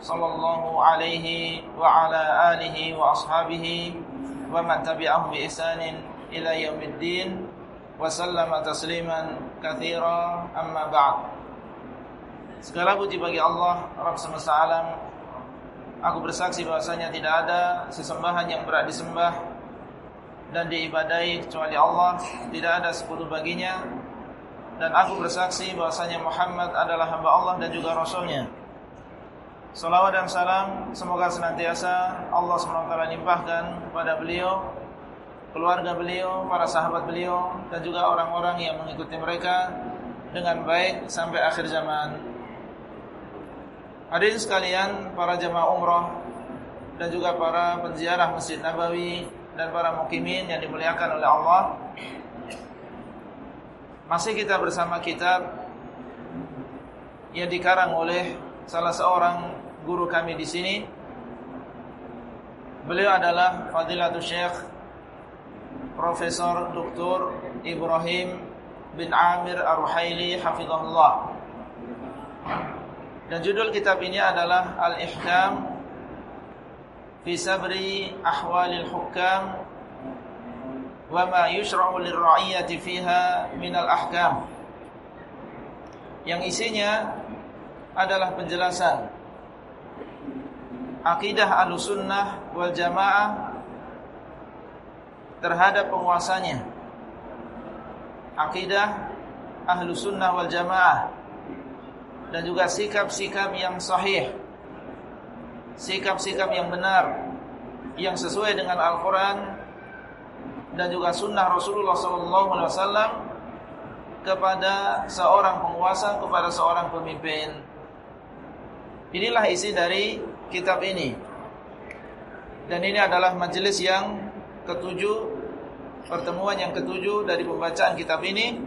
صلى الله عليه وعلى آله وأصحابه ومن تبعه بإحسان إلى يوم الدين وسلم تسليما كثيرا أما بعد Segala puji bagi Allah Rabb semesta alam Aku bersaksi bahwasanya tidak ada sesembahan yang berat disembah dan diibadai kecuali Allah, tidak ada sekutu baginya. Dan aku bersaksi bahwasanya Muhammad adalah hamba Allah dan juga rasulnya. Salawat dan salam semoga senantiasa Allah SWT limpahkan kepada beliau, keluarga beliau, para sahabat beliau dan juga orang-orang yang mengikuti mereka dengan baik sampai akhir zaman. Hadirin sekalian, para jemaah umrah dan juga para penziarah Masjid Nabawi dan para mukimin yang dimuliakan oleh Allah. Masih kita bersama kitab yang dikarang oleh salah seorang guru kami di sini. Beliau adalah Fadilatul Syekh Profesor Dr. Ibrahim bin Amir Ar-Ruhaili hafizahullah. Dan judul kitab ini adalah Al-Ihkam fi sabri ahwalil hukam wa ma yushra'u lirra'iyati fiha minal ahkam. Yang isinya adalah penjelasan akidah Ahlussunnah wal Jamaah terhadap penguasanya. Akidah Ahlussunnah wal Jamaah dan juga sikap-sikap yang sahih sikap-sikap yang benar yang sesuai dengan Al-Qur'an dan juga sunnah Rasulullah SAW kepada seorang penguasa kepada seorang pemimpin inilah isi dari kitab ini. Dan ini adalah majelis yang ketujuh pertemuan yang ketujuh dari pembacaan kitab ini.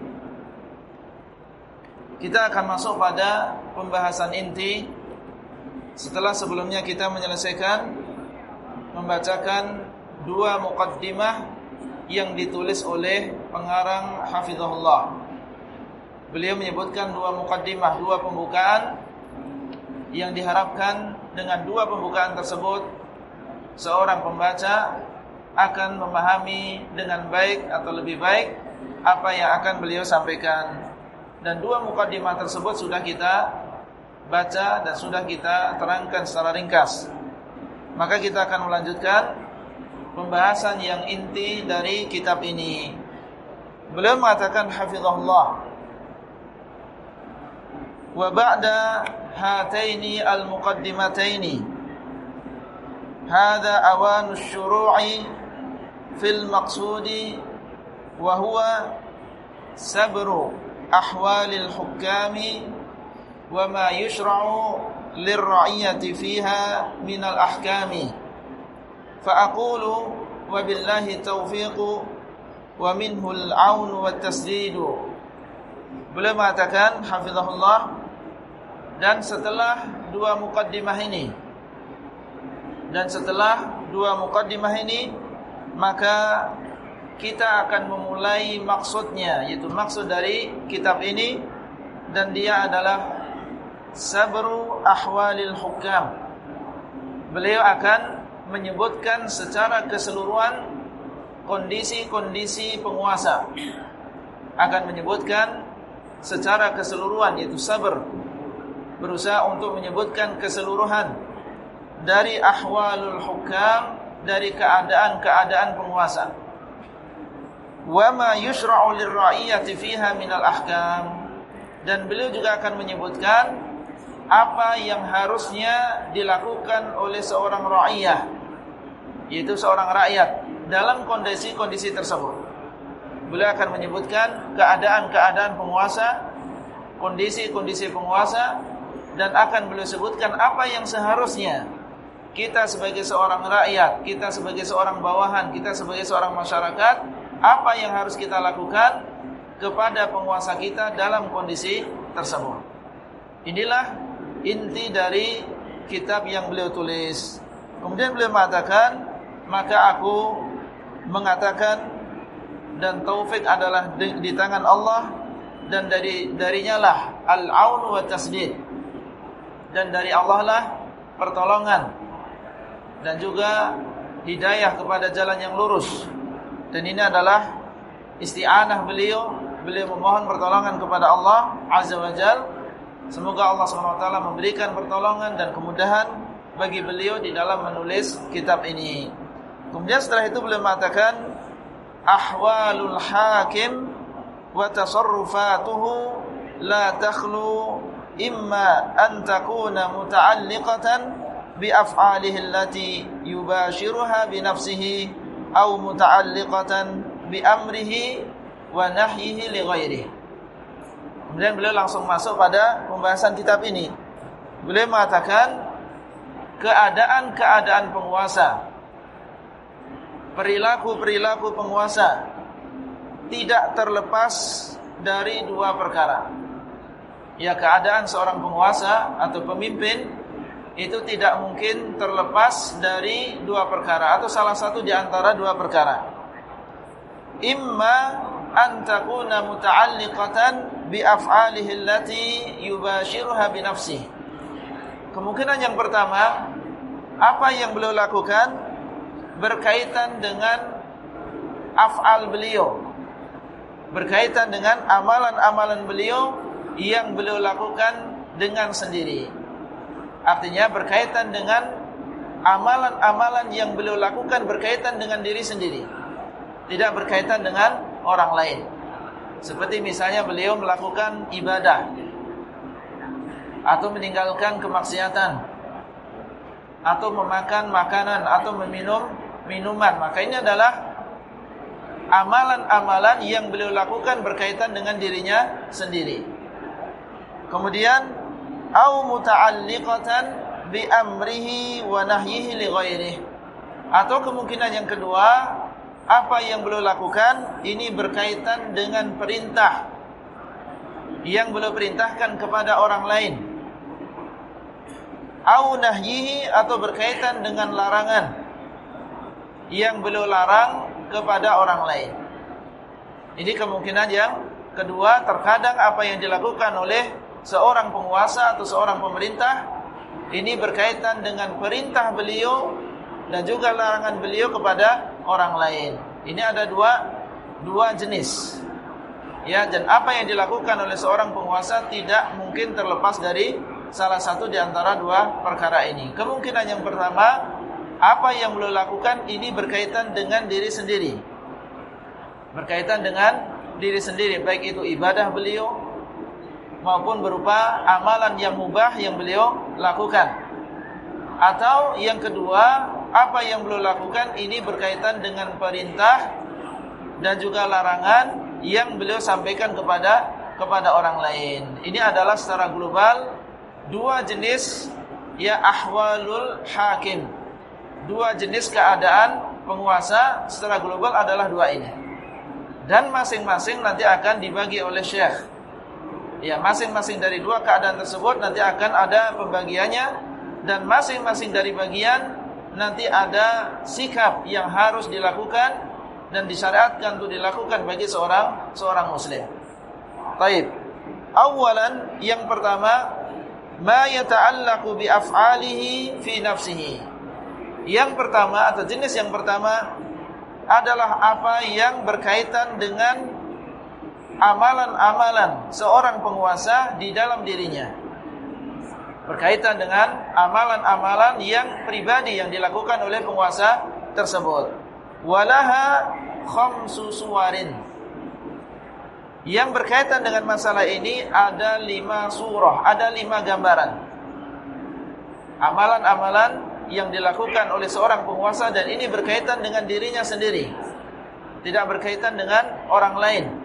Kita akan masuk pada pembahasan inti. Setelah sebelumnya kita menyelesaikan membacakan dua muqaddimah yang ditulis oleh pengarang Hafizahullah. Beliau menyebutkan dua muqaddimah, dua pembukaan yang diharapkan dengan dua pembukaan tersebut seorang pembaca akan memahami dengan baik atau lebih baik apa yang akan beliau sampaikan dan dua mukadimah tersebut sudah kita baca dan sudah kita terangkan secara ringkas. Maka kita akan melanjutkan pembahasan yang inti dari kitab ini. Beliau mengatakan hafizahullah wa ba'da هاتين المقدمتين. هذا أوان الشروع في المقصود وهو سبر أحوال الحكام وما يشرع للرعية فيها من الأحكام. فأقول وبالله التوفيق ومنه العون والتسديد. بلما تكن حفظه الله. Dan setelah dua mukaddimah ini dan setelah dua mukaddimah ini maka kita akan memulai maksudnya yaitu maksud dari kitab ini dan dia adalah sabru ahwalil hukam. Beliau akan menyebutkan secara keseluruhan kondisi-kondisi penguasa. Akan menyebutkan secara keseluruhan yaitu sabar berusaha untuk menyebutkan keseluruhan dari ahwalul hukam dari keadaan-keadaan penguasa. Wa ma yusra'u lirra'iyati fiha minal ahkam. Dan beliau juga akan menyebutkan apa yang harusnya dilakukan oleh seorang ra'iyah yaitu seorang rakyat dalam kondisi-kondisi tersebut. Beliau akan menyebutkan keadaan-keadaan penguasa kondisi-kondisi penguasa dan akan beliau sebutkan apa yang seharusnya kita sebagai seorang rakyat, kita sebagai seorang bawahan, kita sebagai seorang masyarakat, apa yang harus kita lakukan kepada penguasa kita dalam kondisi tersebut. Inilah inti dari kitab yang beliau tulis. Kemudian beliau mengatakan, maka aku mengatakan dan taufik adalah di, di tangan Allah dan dari darinya lah al-aun wa tasdid. Dan dari Allah lah pertolongan dan juga hidayah kepada jalan yang lurus. Dan ini adalah isti'anah beliau, beliau memohon pertolongan kepada Allah Azza wa Jal. Semoga Allah SWT memberikan pertolongan dan kemudahan bagi beliau di dalam menulis kitab ini. Kemudian setelah itu beliau mengatakan ahwalul hakim wa tasarrufatuhu la takhlu imma an takuna muta'alliqatan bi af'alihi allati yubashiruha bi nafsihi aw muta'alliqatan bi amrihi wa nahyihi li ghairihi. Kemudian beliau langsung masuk pada pembahasan kitab ini. Beliau mengatakan keadaan-keadaan penguasa perilaku-perilaku penguasa tidak terlepas dari dua perkara. Ya keadaan seorang penguasa atau pemimpin itu tidak mungkin terlepas dari dua perkara atau salah satu di antara dua perkara. Imma an takuna muta'alliqatan bi af'alihi allati yubashiruha bi nafsihi. Kemungkinan yang pertama apa yang beliau lakukan berkaitan dengan af'al beliau berkaitan dengan amalan-amalan beliau yang beliau lakukan dengan sendiri. Artinya berkaitan dengan amalan-amalan yang beliau lakukan berkaitan dengan diri sendiri. Tidak berkaitan dengan orang lain. Seperti misalnya beliau melakukan ibadah. Atau meninggalkan kemaksiatan. Atau memakan makanan atau meminum minuman. Maka ini adalah amalan-amalan yang beliau lakukan berkaitan dengan dirinya sendiri. Kemudian au muta'alliqatan bi amrihi wa nahyihi li ghairihi. Atau kemungkinan yang kedua, apa yang beliau lakukan ini berkaitan dengan perintah yang beliau perintahkan kepada orang lain. Au nahyihi atau berkaitan dengan larangan yang beliau larang kepada orang lain. Ini kemungkinan yang kedua, terkadang apa yang dilakukan oleh seorang penguasa atau seorang pemerintah ini berkaitan dengan perintah beliau dan juga larangan beliau kepada orang lain. Ini ada dua dua jenis. Ya, dan apa yang dilakukan oleh seorang penguasa tidak mungkin terlepas dari salah satu di antara dua perkara ini. Kemungkinan yang pertama apa yang beliau lakukan ini berkaitan dengan diri sendiri. Berkaitan dengan diri sendiri, baik itu ibadah beliau maupun berupa amalan yang mubah yang beliau lakukan. Atau yang kedua, apa yang beliau lakukan ini berkaitan dengan perintah dan juga larangan yang beliau sampaikan kepada kepada orang lain. Ini adalah secara global dua jenis ya ahwalul hakim dua jenis keadaan penguasa secara global adalah dua ini. Dan masing-masing nanti akan dibagi oleh syekh. Ya, masing-masing dari dua keadaan tersebut nanti akan ada pembagiannya dan masing-masing dari bagian nanti ada sikap yang harus dilakukan dan disyariatkan untuk dilakukan bagi seorang seorang muslim. Baik. Awalan yang pertama ma yata'allaqu bi af'alihi fi nafsihi yang pertama atau jenis yang pertama adalah apa yang berkaitan dengan amalan-amalan seorang penguasa di dalam dirinya. Berkaitan dengan amalan-amalan yang pribadi yang dilakukan oleh penguasa tersebut. Walaha khamsu suwarin. Yang berkaitan dengan masalah ini ada lima surah, ada lima gambaran. Amalan-amalan yang dilakukan oleh seorang penguasa dan ini berkaitan dengan dirinya sendiri. Tidak berkaitan dengan orang lain.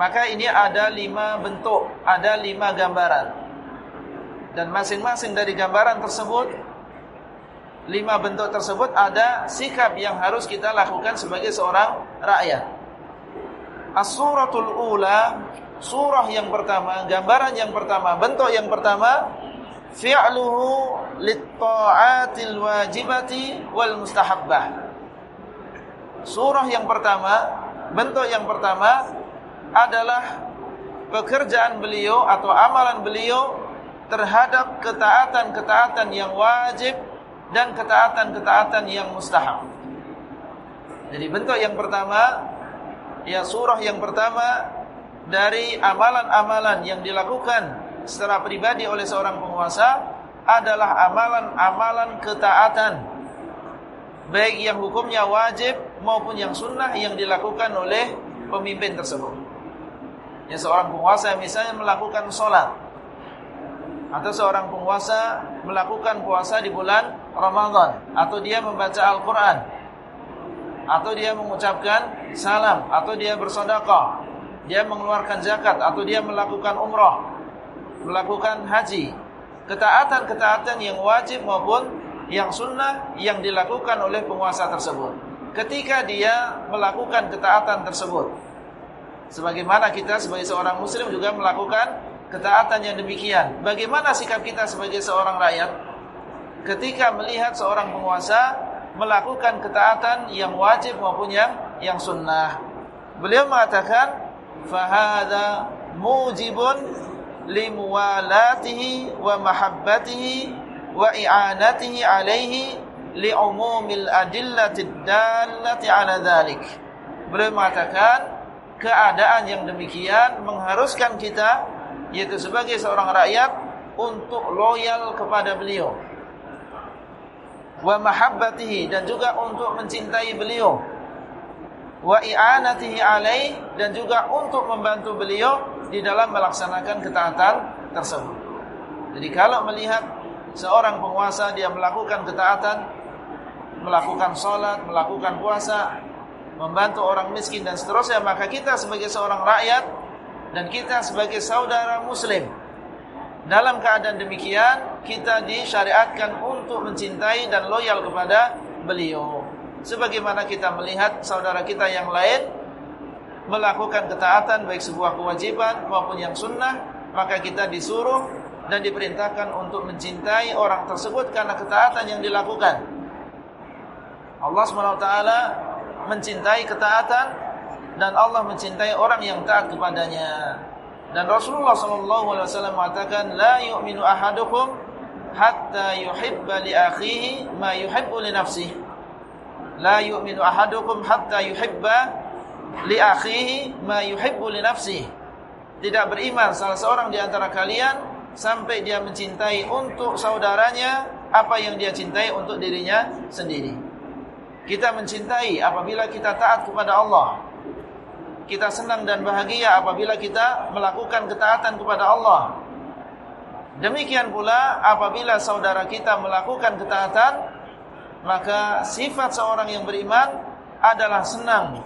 Maka ini ada lima bentuk, ada lima gambaran. Dan masing-masing dari gambaran tersebut lima bentuk tersebut ada sikap yang harus kita lakukan sebagai seorang rakyat. As-suratul ula, surah yang pertama, gambaran yang pertama, bentuk yang pertama fi'luhu lit-ta'atil wajibati wal mustahabbah. Surah yang pertama, bentuk yang pertama adalah pekerjaan beliau atau amalan beliau terhadap ketaatan-ketaatan yang wajib dan ketaatan-ketaatan yang mustahab. Jadi bentuk yang pertama ya surah yang pertama dari amalan-amalan yang dilakukan secara pribadi oleh seorang penguasa adalah amalan-amalan ketaatan baik yang hukumnya wajib maupun yang sunnah yang dilakukan oleh pemimpin tersebut. Ya seorang penguasa misalnya melakukan sholat. Atau seorang penguasa melakukan puasa di bulan Ramadan. Atau dia membaca Al-Quran. Atau dia mengucapkan salam. Atau dia bersedekah. Dia mengeluarkan zakat. Atau dia melakukan umrah. Melakukan haji. Ketaatan-ketaatan yang wajib maupun yang sunnah yang dilakukan oleh penguasa tersebut. Ketika dia melakukan ketaatan tersebut sebagaimana kita sebagai seorang muslim juga melakukan ketaatan yang demikian. Bagaimana sikap kita sebagai seorang rakyat ketika melihat seorang penguasa melakukan ketaatan yang wajib maupun yang yang sunnah? Beliau mengatakan fahada mujibun limuwalatihi wa mahabbatihi wa i'anatihi alaihi li'umumil adillati dallati ala dhalik. Beliau mengatakan keadaan yang demikian mengharuskan kita yaitu sebagai seorang rakyat untuk loyal kepada beliau wa mahabbatihi dan juga untuk mencintai beliau wa i'anatihi alaih dan juga untuk membantu beliau di dalam melaksanakan ketaatan tersebut. Jadi kalau melihat seorang penguasa dia melakukan ketaatan, melakukan sholat, melakukan puasa, membantu orang miskin dan seterusnya, maka kita sebagai seorang rakyat dan kita sebagai saudara muslim dalam keadaan demikian kita disyariatkan untuk mencintai dan loyal kepada beliau. Sebagaimana kita melihat saudara kita yang lain melakukan ketaatan baik sebuah kewajiban maupun yang sunnah, maka kita disuruh dan diperintahkan untuk mencintai orang tersebut karena ketaatan yang dilakukan. Allah SWT mencintai ketaatan dan Allah mencintai orang yang taat kepadanya. Dan Rasulullah SAW mengatakan, La yu'minu ahadukum hatta yuhibba li akhihi ma yuhibbu li nafsihi. La yu'minu ahadukum hatta yuhibba li akhihi ma yuhibbu li nafsihi. Tidak beriman salah seorang di antara kalian sampai dia mencintai untuk saudaranya apa yang dia cintai untuk dirinya sendiri. Kita mencintai apabila kita taat kepada Allah kita senang dan bahagia apabila kita melakukan ketaatan kepada Allah. Demikian pula apabila saudara kita melakukan ketaatan, maka sifat seorang yang beriman adalah senang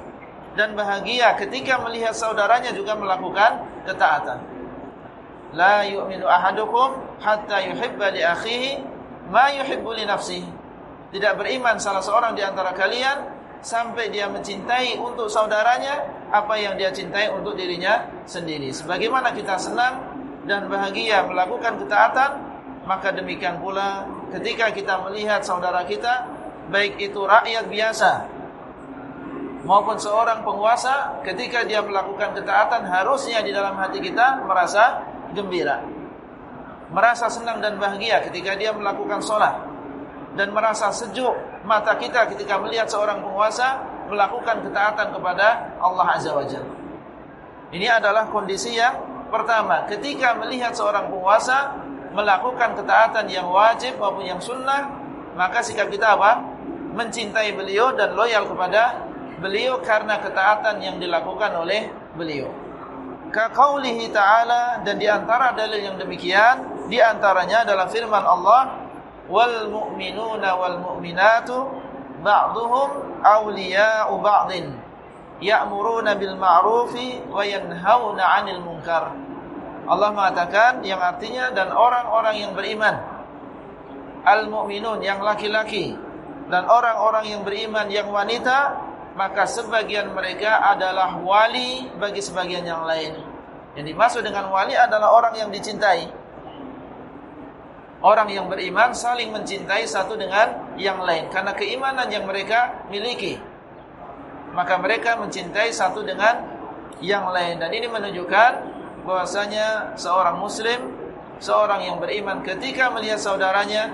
dan bahagia ketika melihat saudaranya juga melakukan ketaatan. La yu'minu ahadukum hatta yuhibba li akhihi ma yuhibbu li nafsihi. Tidak beriman salah seorang di antara kalian sampai dia mencintai untuk saudaranya apa yang dia cintai untuk dirinya sendiri. Sebagaimana kita senang dan bahagia melakukan ketaatan, maka demikian pula ketika kita melihat saudara kita, baik itu rakyat biasa maupun seorang penguasa, ketika dia melakukan ketaatan, harusnya di dalam hati kita merasa gembira. Merasa senang dan bahagia ketika dia melakukan sholat dan merasa sejuk mata kita ketika melihat seorang penguasa melakukan ketaatan kepada Allah Azza wa Jalla. Ini adalah kondisi yang pertama, ketika melihat seorang penguasa melakukan ketaatan yang wajib maupun yang sunnah, maka sikap kita apa? Mencintai beliau dan loyal kepada beliau karena ketaatan yang dilakukan oleh beliau. Kaqaulihi ta'ala dan di antara dalil yang demikian, di antaranya adalah firman Allah wal mu'minuna wal mu'minatu ba'duhum awliya'u ba'din ya'muruna bil ma'rufi wa yanhauna 'anil munkar Allah mengatakan yang artinya dan orang-orang yang beriman al-mu'minun yang laki-laki dan orang-orang yang beriman yang wanita maka sebagian mereka adalah wali bagi sebagian yang lain. Yang dimaksud dengan wali adalah orang yang dicintai. Orang yang beriman saling mencintai satu dengan yang lain karena keimanan yang mereka miliki. Maka mereka mencintai satu dengan yang lain dan ini menunjukkan bahwasanya seorang muslim, seorang yang beriman ketika melihat saudaranya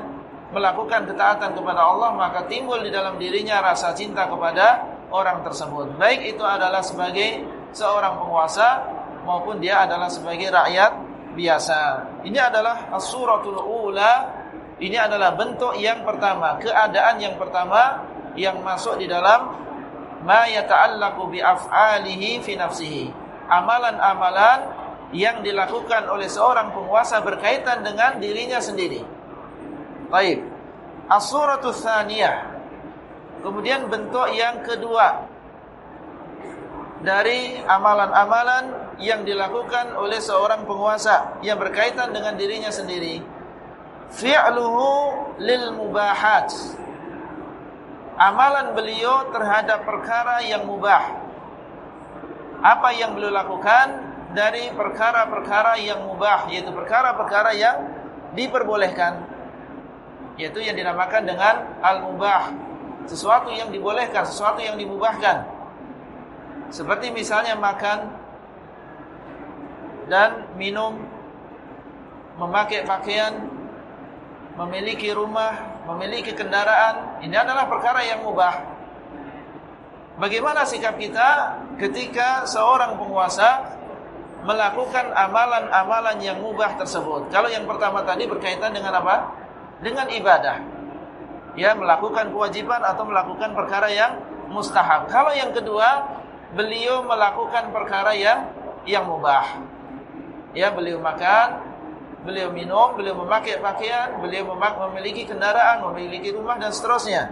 melakukan ketaatan kepada Allah maka timbul di dalam dirinya rasa cinta kepada orang tersebut. Baik itu adalah sebagai seorang penguasa maupun dia adalah sebagai rakyat biasa. Ini adalah as-suratul ula. Ini adalah bentuk yang pertama, keadaan yang pertama yang masuk di dalam ma yata'allaqu bi af'alihi fi nafsihi. Amalan-amalan yang dilakukan oleh seorang penguasa berkaitan dengan dirinya sendiri. Baik. As-suratul tsaniyah. Kemudian bentuk yang kedua dari amalan-amalan yang dilakukan oleh seorang penguasa yang berkaitan dengan dirinya sendiri. Fi'luhu lil mubahat. Amalan beliau terhadap perkara yang mubah. Apa yang beliau lakukan dari perkara-perkara yang mubah, yaitu perkara-perkara yang diperbolehkan yaitu yang dinamakan dengan al-mubah sesuatu yang dibolehkan sesuatu yang dimubahkan seperti misalnya makan dan minum memakai pakaian memiliki rumah memiliki kendaraan ini adalah perkara yang mubah bagaimana sikap kita ketika seorang penguasa melakukan amalan-amalan yang mubah tersebut kalau yang pertama tadi berkaitan dengan apa dengan ibadah. Ya, melakukan kewajiban atau melakukan perkara yang mustahab. Kalau yang kedua, beliau melakukan perkara yang yang mubah. Ya, beliau makan, beliau minum, beliau memakai pakaian, beliau memiliki kendaraan, memiliki rumah dan seterusnya.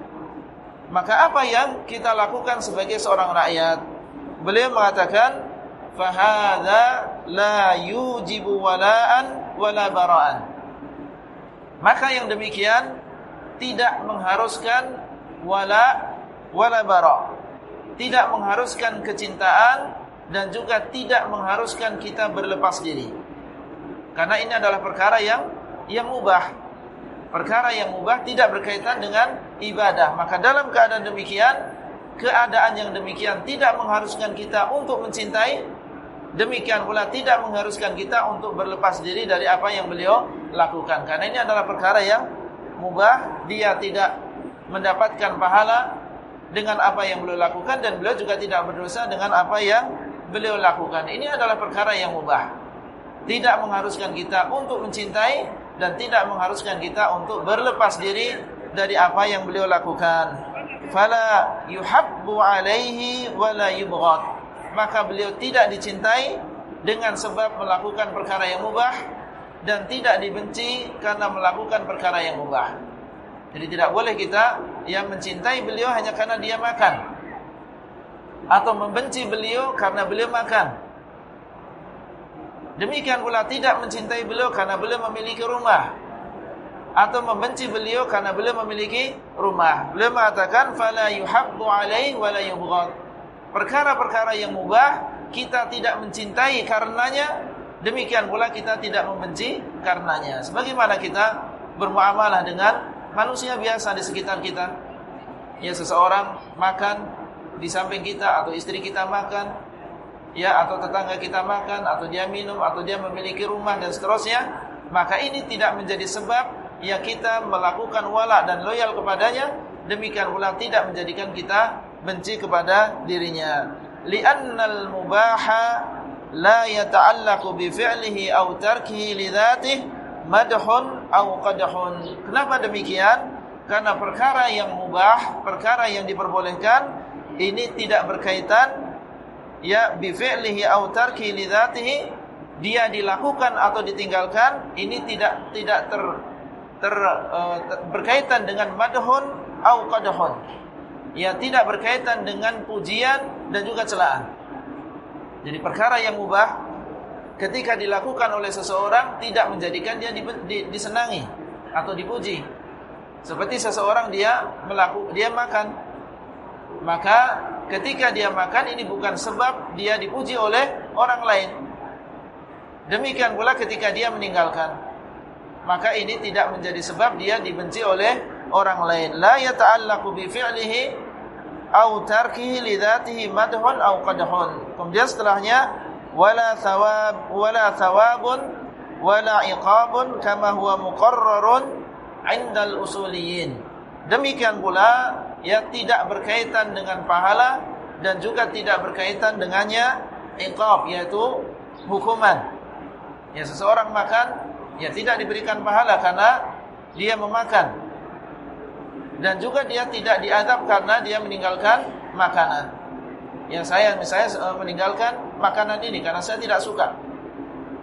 Maka apa yang kita lakukan sebagai seorang rakyat? Beliau mengatakan, "Fahadha la yujibu wala'an wala bara'an." Maka yang demikian tidak mengharuskan wala wala bara. Tidak mengharuskan kecintaan dan juga tidak mengharuskan kita berlepas diri. Karena ini adalah perkara yang yang mubah. Perkara yang mubah tidak berkaitan dengan ibadah. Maka dalam keadaan demikian, keadaan yang demikian tidak mengharuskan kita untuk mencintai Demikian pula tidak mengharuskan kita untuk berlepas diri dari apa yang beliau lakukan. Karena ini adalah perkara yang mubah, dia tidak mendapatkan pahala dengan apa yang beliau lakukan dan beliau juga tidak berdosa dengan apa yang beliau lakukan. Ini adalah perkara yang mubah. Tidak mengharuskan kita untuk mencintai dan tidak mengharuskan kita untuk berlepas diri dari apa yang beliau lakukan. Fala yuhabbu alaihi wala yubghad maka beliau tidak dicintai dengan sebab melakukan perkara yang mubah dan tidak dibenci karena melakukan perkara yang mubah. Jadi tidak boleh kita yang mencintai beliau hanya karena dia makan atau membenci beliau karena beliau makan. Demikian pula tidak mencintai beliau karena beliau memiliki rumah. Atau membenci beliau karena beliau memiliki rumah. Beliau mengatakan fala yuhabbu alaihi wa la yubghad. Perkara-perkara yang mubah kita tidak mencintai karenanya. Demikian pula kita tidak membenci karenanya. Sebagaimana kita bermuamalah dengan manusia biasa di sekitar kita. Ya seseorang makan di samping kita atau istri kita makan ya atau tetangga kita makan atau dia minum atau dia memiliki rumah dan seterusnya maka ini tidak menjadi sebab ya kita melakukan wala dan loyal kepadanya demikian pula tidak menjadikan kita benci kepada dirinya. Li'annal mubaha la yata'allaqu bi fi'lihi aw tarkihi li dhatihi madhun aw qadhun. Kenapa demikian? Karena perkara yang mubah, perkara yang diperbolehkan ini tidak berkaitan ya bi fi'lihi aw tarkihi li dhatihi dia dilakukan atau ditinggalkan ini tidak tidak ter, ter, uh, ter berkaitan dengan madhun au qadhun yang tidak berkaitan dengan pujian dan juga celaan. Jadi perkara yang mubah ketika dilakukan oleh seseorang tidak menjadikan dia disenangi atau dipuji. Seperti seseorang dia melakukan dia makan. Maka ketika dia makan ini bukan sebab dia dipuji oleh orang lain. Demikian pula ketika dia meninggalkan. Maka ini tidak menjadi sebab dia dibenci oleh orang lain. La yata'allaqu bi fi'lihi au tarkihi li dhatihi madhun au qadhun. Kemudian setelahnya wala thawab wala thawabun wala iqabun kama huwa muqarrarun 'indal usuliyin. Demikian pula ya tidak berkaitan dengan pahala dan juga tidak berkaitan dengannya iqab yaitu hukuman. Ya seseorang makan ya tidak diberikan pahala karena dia memakan. Dan juga dia tidak diadab karena dia meninggalkan makanan. Yang saya misalnya eh, meninggalkan makanan ini karena saya tidak suka.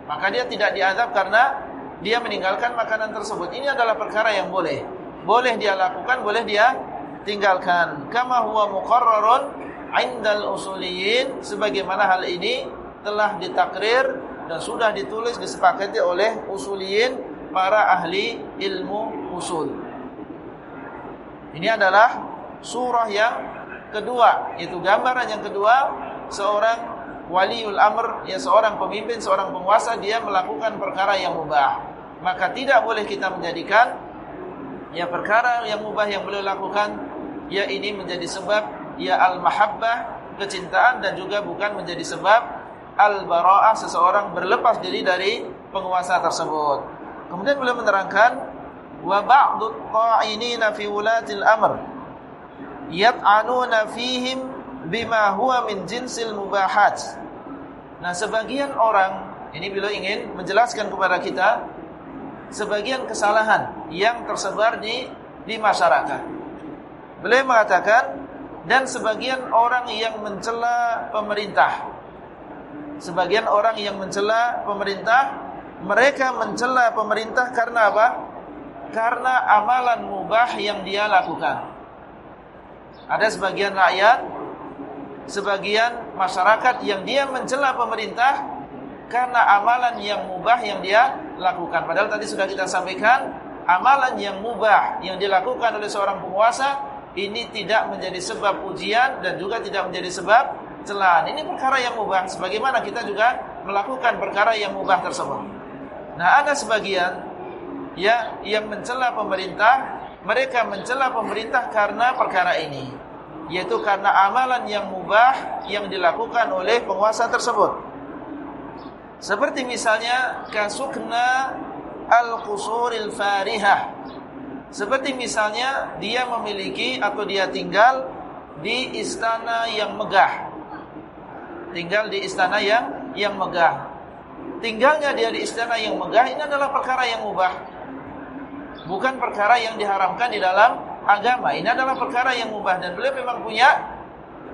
Maka dia tidak diadab karena dia meninggalkan makanan tersebut. Ini adalah perkara yang boleh. Boleh dia lakukan, boleh dia tinggalkan. Kama huwa muqarrarun 'indal usuliyin sebagaimana hal ini telah ditakrir dan sudah ditulis disepakati oleh usuliyin para ahli ilmu usul. Ini adalah surah yang kedua, yaitu gambaran yang kedua seorang waliul amr, ya seorang pemimpin, seorang penguasa dia melakukan perkara yang mubah. Maka tidak boleh kita menjadikan ya perkara yang mubah yang beliau lakukan ya ini menjadi sebab ya al-mahabbah, kecintaan dan juga bukan menjadi sebab al-bara'ah seseorang berlepas diri dari penguasa tersebut. Kemudian beliau menerangkan wa ba'du ta'inina fi wulatil amr yat'anuna fihim bima huwa min jinsil mubahat. Nah, sebagian orang ini beliau ingin menjelaskan kepada kita sebagian kesalahan yang tersebar di di masyarakat. Beliau mengatakan dan sebagian orang yang mencela pemerintah sebagian orang yang mencela pemerintah, mereka mencela pemerintah karena apa? Karena amalan mubah yang dia lakukan. Ada sebagian rakyat, sebagian masyarakat yang dia mencela pemerintah karena amalan yang mubah yang dia lakukan. Padahal tadi sudah kita sampaikan, amalan yang mubah yang dilakukan oleh seorang penguasa ini tidak menjadi sebab ujian dan juga tidak menjadi sebab celaan. Ini perkara yang mubah sebagaimana kita juga melakukan perkara yang mubah tersebut. Nah, ada sebagian ya yang mencela pemerintah, mereka mencela pemerintah karena perkara ini, yaitu karena amalan yang mubah yang dilakukan oleh penguasa tersebut. Seperti misalnya kasukna al-qusuril farihah. Seperti misalnya dia memiliki atau dia tinggal di istana yang megah tinggal di istana yang yang megah. Tinggalnya dia di istana yang megah ini adalah perkara yang mubah. Bukan perkara yang diharamkan di dalam agama. Ini adalah perkara yang mubah dan beliau memang punya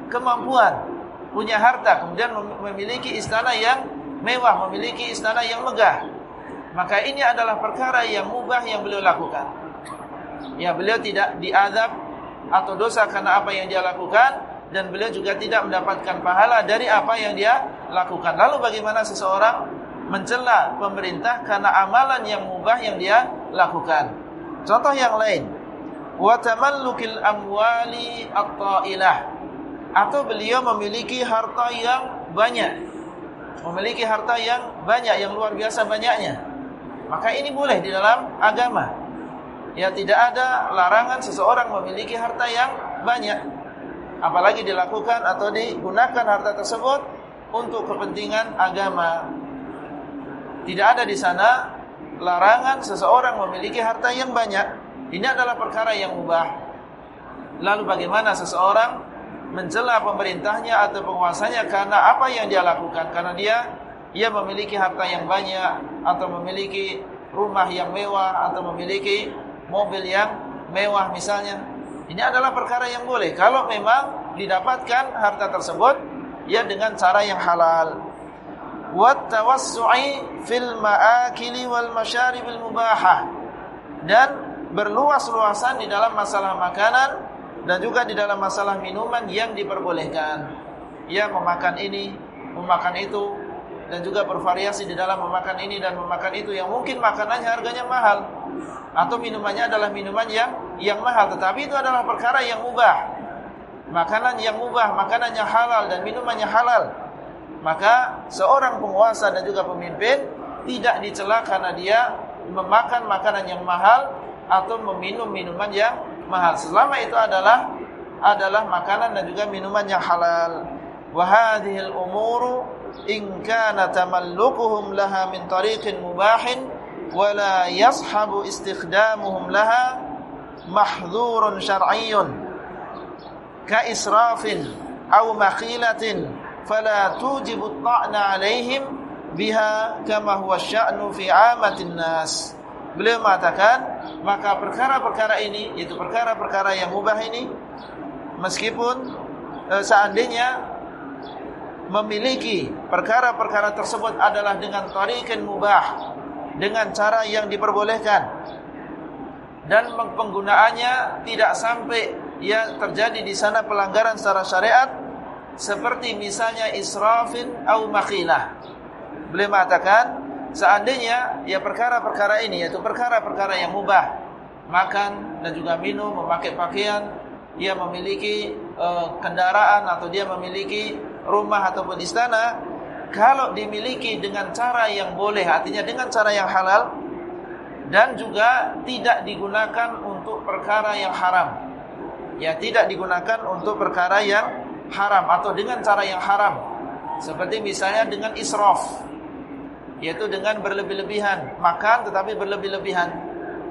kemampuan, punya harta, kemudian memiliki istana yang mewah, memiliki istana yang megah. Maka ini adalah perkara yang mubah yang beliau lakukan. Ya, beliau tidak diadab atau dosa karena apa yang dia lakukan, dan beliau juga tidak mendapatkan pahala dari apa yang dia lakukan. Lalu bagaimana seseorang mencela pemerintah karena amalan yang mubah yang dia lakukan? Contoh yang lain, wa tamallukil amwali at-ta'ilah atau beliau memiliki harta yang banyak. Memiliki harta yang banyak yang luar biasa banyaknya. Maka ini boleh di dalam agama. Ya tidak ada larangan seseorang memiliki harta yang banyak apalagi dilakukan atau digunakan harta tersebut untuk kepentingan agama. Tidak ada di sana larangan seseorang memiliki harta yang banyak. Ini adalah perkara yang mubah. Lalu bagaimana seseorang mencela pemerintahnya atau penguasanya karena apa yang dia lakukan? Karena dia ia memiliki harta yang banyak atau memiliki rumah yang mewah atau memiliki mobil yang mewah misalnya. Ini adalah perkara yang boleh kalau memang didapatkan harta tersebut ya dengan cara yang halal. Wat fil ma'akili wal masyaribil mubahah. Dan berluas-luasan di dalam masalah makanan dan juga di dalam masalah minuman yang diperbolehkan. Ya memakan ini, memakan itu, dan juga bervariasi di dalam memakan ini dan memakan itu yang mungkin makanannya harganya mahal atau minumannya adalah minuman yang yang mahal tetapi itu adalah perkara yang mubah. Makanan yang mubah, makanan yang halal dan minuman yang halal. Maka seorang penguasa dan juga pemimpin tidak dicela karena dia memakan makanan yang mahal atau meminum minuman yang mahal. Selama itu adalah adalah makanan dan juga minuman yang halal. Wa hadhil umuru in kana tamallukuhum laha min tariqin mubahin wa la yashabu istikhdamuhum laha mahdhurun syar'iyyun ka israfin aw makhilatin fala tujibu at-ta'na 'alaihim biha kama huwa sya'nu fi 'amatin nas Beliau mengatakan maka perkara-perkara ini yaitu perkara-perkara yang mubah ini meskipun e, seandainya memiliki perkara-perkara tersebut adalah dengan tariqin mubah dengan cara yang diperbolehkan dan penggunaannya tidak sampai yang terjadi di sana pelanggaran secara syariat seperti misalnya israfin atau makhilah. Beliau mengatakan seandainya ya perkara-perkara ini yaitu perkara-perkara yang mubah. Makan dan juga minum memakai pakaian dia memiliki uh, kendaraan atau dia memiliki rumah ataupun istana kalau dimiliki dengan cara yang boleh artinya dengan cara yang halal dan juga tidak digunakan untuk perkara yang haram. Ya tidak digunakan untuk perkara yang haram atau dengan cara yang haram. Seperti misalnya dengan israf yaitu dengan berlebih-lebihan makan tetapi berlebih-lebihan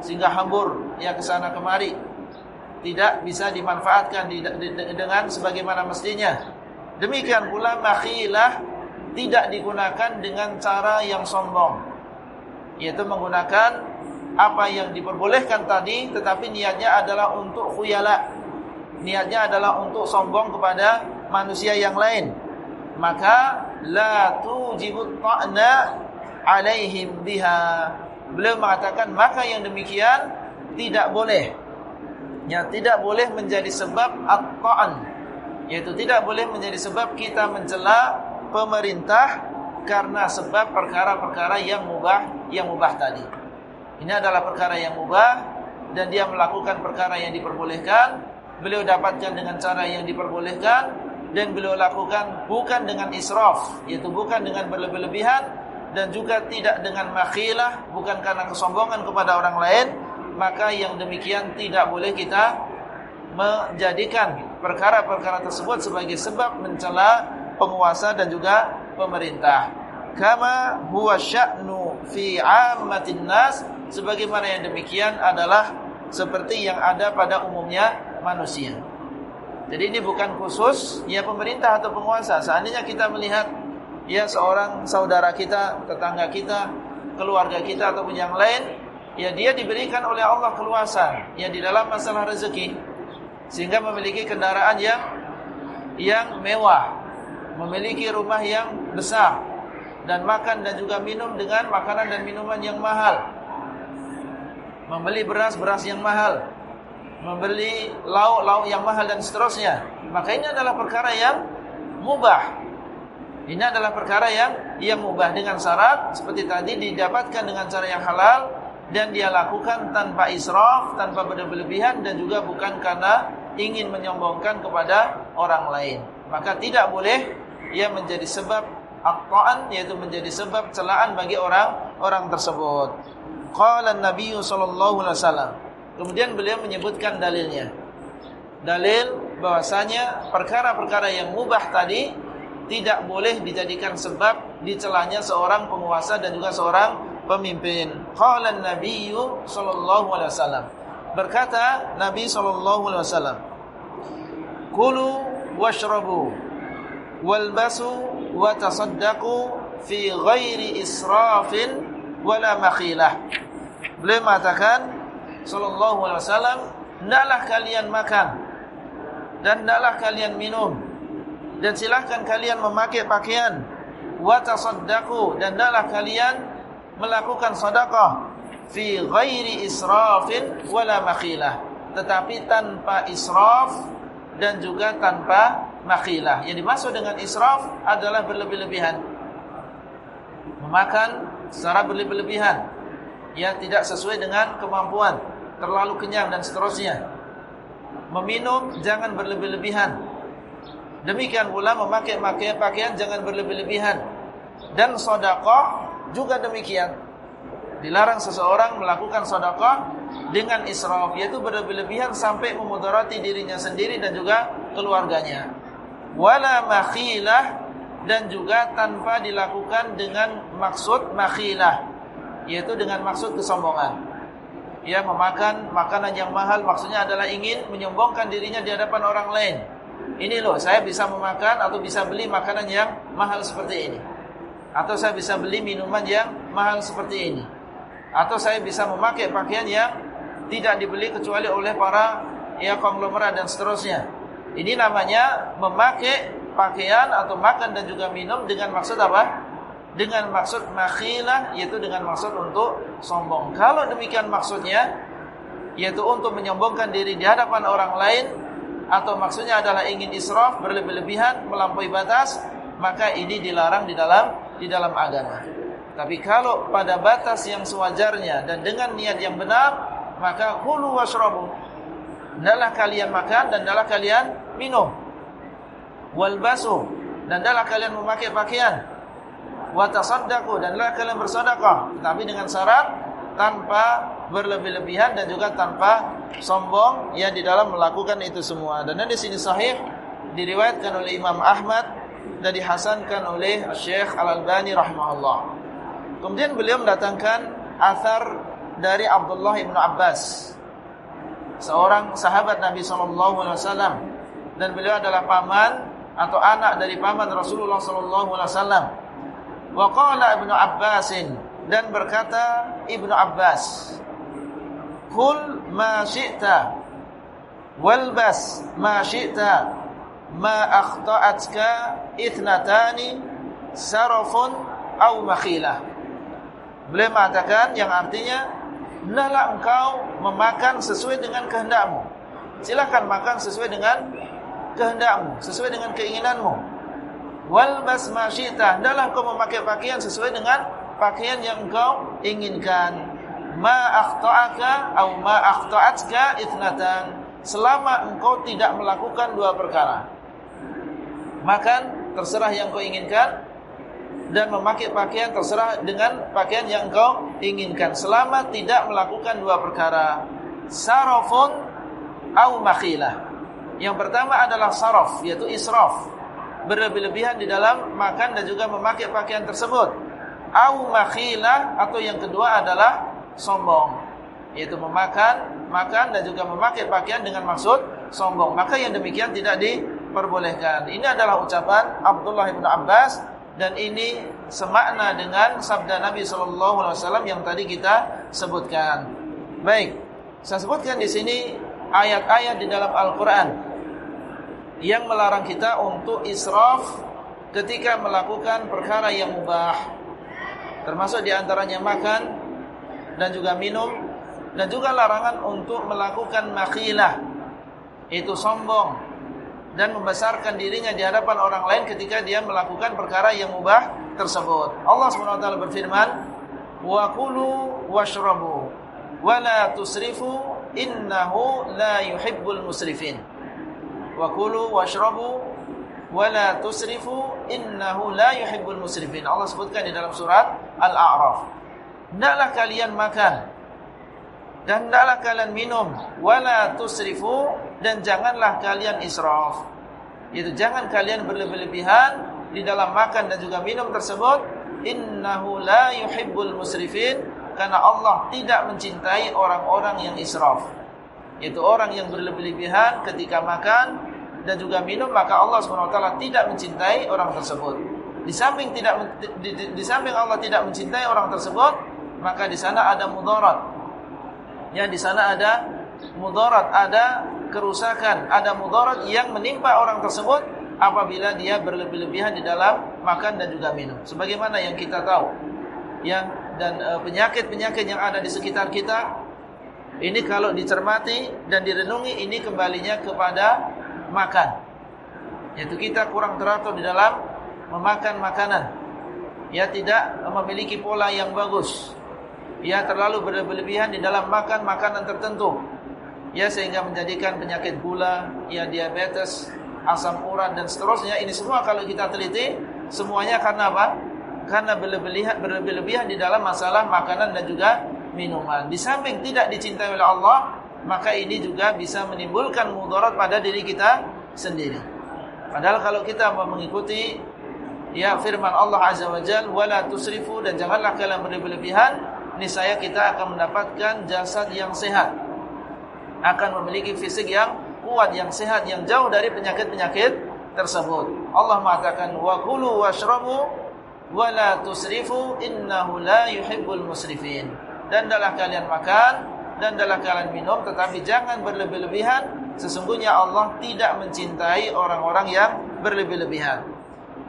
sehingga hambur ya ke sana kemari tidak bisa dimanfaatkan dengan sebagaimana mestinya. Demikian pula makhilah tidak digunakan dengan cara yang sombong. Yaitu menggunakan apa yang diperbolehkan tadi tetapi niatnya adalah untuk khuyala. Niatnya adalah untuk sombong kepada manusia yang lain. Maka la tujibut ta'na alaihim biha. Beliau mengatakan maka yang demikian tidak boleh yang tidak boleh menjadi sebab at-ta'an yaitu tidak boleh menjadi sebab kita mencela pemerintah karena sebab perkara-perkara yang mubah yang mubah tadi. Ini adalah perkara yang mubah dan dia melakukan perkara yang diperbolehkan, beliau dapatkan dengan cara yang diperbolehkan dan beliau lakukan bukan dengan israf, yaitu bukan dengan berlebih-lebihan dan juga tidak dengan makhilah, bukan karena kesombongan kepada orang lain, maka yang demikian tidak boleh kita menjadikan perkara-perkara tersebut sebagai sebab mencela penguasa dan juga pemerintah. Kama huwa sya'nu fi 'ammatin nas sebagaimana yang demikian adalah seperti yang ada pada umumnya manusia. Jadi ini bukan khusus ya pemerintah atau penguasa. Seandainya kita melihat ya seorang saudara kita, tetangga kita, keluarga kita ataupun yang lain ya dia diberikan oleh Allah keluasan ya di dalam masalah rezeki sehingga memiliki kendaraan yang yang mewah, memiliki rumah yang besar dan makan dan juga minum dengan makanan dan minuman yang mahal. Membeli beras-beras yang mahal, membeli lauk-lauk yang mahal dan seterusnya. Maka ini adalah perkara yang mubah. Ini adalah perkara yang yang mubah dengan syarat seperti tadi didapatkan dengan cara yang halal dan dia lakukan tanpa israf, tanpa berlebihan dan juga bukan karena ingin menyombongkan kepada orang lain. Maka tidak boleh ia menjadi sebab aqtaan yaitu menjadi sebab celaan bagi orang orang tersebut. Qala Nabi sallallahu alaihi wasallam. Kemudian beliau menyebutkan dalilnya. Dalil bahwasanya perkara-perkara yang mubah tadi tidak boleh dijadikan sebab dicelanya seorang penguasa dan juga seorang pemimpin. Qala Nabi sallallahu alaihi wasallam. Berkata Nabi sallallahu alaihi wasallam, "Kulu washrabu walbasu wa tasaddaqu fi ghairi israfin wala makhilah." Beliau mengatakan sallallahu alaihi wasallam, "Hendaklah kalian makan dan hendaklah kalian minum dan silahkan kalian memakai pakaian. Wa dan hendaklah kalian melakukan sedekah. Fi ghairi israfin wala makhilah. Tetapi tanpa israf dan juga tanpa makhilah. Yang dimaksud dengan israf adalah berlebih-lebihan. Memakan secara berlebihan yang tidak sesuai dengan kemampuan, terlalu kenyang dan seterusnya. Meminum jangan berlebih-lebihan. Demikian pula memakai pakaian jangan berlebih-lebihan. Dan sedekah juga demikian. Dilarang seseorang melakukan sedekah dengan israf yaitu berlebih-lebihan sampai memudarati dirinya sendiri dan juga keluarganya. Wala makhilah dan juga tanpa dilakukan dengan maksud makhilah yaitu dengan maksud kesombongan. Ia memakan makanan yang mahal maksudnya adalah ingin menyombongkan dirinya di hadapan orang lain. Ini loh, saya bisa memakan atau bisa beli makanan yang mahal seperti ini. Atau saya bisa beli minuman yang mahal seperti ini. Atau saya bisa memakai pakaian yang tidak dibeli kecuali oleh para ya konglomerat dan seterusnya. Ini namanya memakai pakaian atau makan dan juga minum dengan maksud apa? Dengan maksud makhilah yaitu dengan maksud untuk sombong. Kalau demikian maksudnya yaitu untuk menyombongkan diri di hadapan orang lain atau maksudnya adalah ingin israf berlebih-lebihan melampaui batas maka ini dilarang di dalam di dalam agama. Tapi kalau pada batas yang sewajarnya dan dengan niat yang benar maka kulu washrabu. Hendaklah kalian makan dan hendaklah kalian minum. Wal basu dan hendaklah kalian memakai pakaian. Wa tasaddaqu dan hendaklah kalian bersedekah, tapi dengan syarat tanpa berlebih-lebihan dan juga tanpa sombong yang di dalam melakukan itu semua. Dan di sini sahih diriwayatkan oleh Imam Ahmad dan dihasankan oleh Syekh Al-Albani rahimahullah. Kemudian beliau mendatangkan athar dari Abdullah bin Abbas seorang sahabat Nabi sallallahu alaihi wasallam dan beliau adalah paman atau anak dari paman Rasulullah sallallahu alaihi wasallam. Wa qala Ibnu Abbas dan berkata Ibnu Abbas, "Kul ma syi'ta walbas ma syi'ta ma akhta'atka ithnatani sarafun aw makhilah." Beliau mengatakan yang artinya hendaklah engkau memakan sesuai dengan kehendakmu. Silakan makan sesuai dengan kehendakmu, sesuai dengan keinginanmu. Wal bas masyita, hendaklah engkau memakai pakaian sesuai dengan pakaian yang engkau inginkan. Ma akhta'aka atau ma akhta'atka itnatan. Selama engkau tidak melakukan dua perkara. Makan terserah yang kau inginkan dan memakai pakaian terserah dengan pakaian yang engkau inginkan selama tidak melakukan dua perkara sarafun au makhilah yang pertama adalah saraf yaitu israf berlebih-lebihan di dalam makan dan juga memakai pakaian tersebut au makhilah atau yang kedua adalah sombong yaitu memakan makan dan juga memakai pakaian dengan maksud sombong maka yang demikian tidak diperbolehkan ini adalah ucapan Abdullah bin Abbas dan ini semakna dengan sabda Nabi sallallahu alaihi wasallam yang tadi kita sebutkan. Baik, saya sebutkan di sini ayat-ayat di dalam Al-Qur'an yang melarang kita untuk israf ketika melakukan perkara yang mubah. Termasuk di antaranya makan dan juga minum dan juga larangan untuk melakukan makhilah. Itu sombong dan membesarkan dirinya di hadapan orang lain ketika dia melakukan perkara yang mubah tersebut. Allah SWT berfirman, "Wa kulu washrabu wa la tusrifu innahu la yuhibbul musrifin." Wa kulu washrabu wa la tusrifu innahu la yuhibbul musrifin. Allah sebutkan di dalam surat Al-A'raf. Hendaklah kalian makan dan hendaklah kalian minum wala tusrifu dan janganlah kalian israf. Itu jangan kalian berlebih-lebihan di dalam makan dan juga minum tersebut. Innahu la yuhibbul musrifin karena Allah tidak mencintai orang-orang yang israf. Itu orang yang berlebih-lebihan ketika makan dan juga minum maka Allah SWT tidak mencintai orang tersebut. Di samping tidak di, di, di samping Allah tidak mencintai orang tersebut, maka di sana ada mudarat. Ya di sana ada mudarat, ada kerusakan, ada mudarat yang menimpa orang tersebut apabila dia berlebih-lebihan di dalam makan dan juga minum. Sebagaimana yang kita tahu, yang dan e, penyakit-penyakit yang ada di sekitar kita ini kalau dicermati dan direnungi ini kembalinya kepada makan. Yaitu kita kurang teratur di dalam memakan makanan. ya tidak memiliki pola yang bagus. Ya terlalu berlebihan di dalam makan makanan tertentu. Ya sehingga menjadikan penyakit gula, ya diabetes, asam urat dan seterusnya. Ini semua kalau kita teliti semuanya karena apa? Karena berlebihan berlebihan di dalam masalah makanan dan juga minuman. Di samping tidak dicintai oleh Allah, maka ini juga bisa menimbulkan mudarat pada diri kita sendiri. Padahal kalau kita mengikuti ya firman Allah Azza wa Jal wala tusrifu dan janganlah kalian berlebihan niscaya kita akan mendapatkan jasad yang sehat. Akan memiliki fisik yang kuat yang sehat yang jauh dari penyakit-penyakit tersebut. Allah mengatakan wa kulu washrabu wala tusrifu innahu la yuhibbul musrifin. Dan adalah kalian makan dan adalah kalian minum tetapi jangan berlebih-lebihan sesungguhnya Allah tidak mencintai orang-orang yang berlebih-lebihan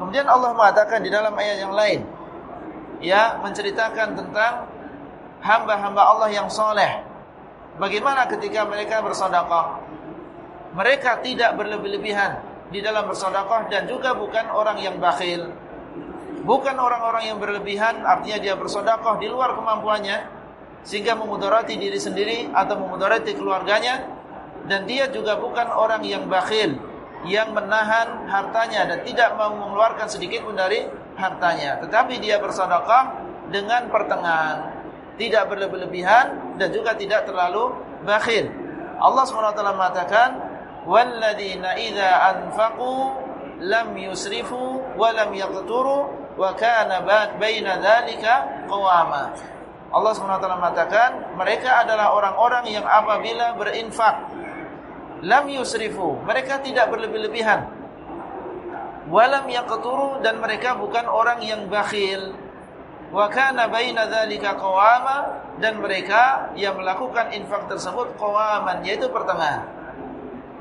Kemudian Allah mengatakan di dalam ayat yang lain ya menceritakan tentang hamba-hamba Allah yang soleh. Bagaimana ketika mereka bersedekah? Mereka tidak berlebih-lebihan di dalam bersedekah dan juga bukan orang yang bakhil. Bukan orang-orang yang berlebihan artinya dia bersedekah di luar kemampuannya sehingga memudarati diri sendiri atau memudarati keluarganya dan dia juga bukan orang yang bakhil yang menahan hartanya dan tidak mau mengeluarkan sedikit pun dari hartanya. Tetapi dia bersedekah dengan pertengahan, tidak berlebihan dan juga tidak terlalu bakhil. Allah SWT mengatakan, "Walladzina idza anfaqu lam yusrifu wa lam yaqturu wa kana baina dzalika qawama." Allah SWT mengatakan, mereka adalah orang-orang yang apabila berinfak lam yusrifu mereka tidak berlebih-lebihan. Walam yaqturu dan mereka bukan orang yang bakhil. Wa kana baina dzalika qawama dan mereka yang melakukan infak tersebut qawaman yaitu pertengahan.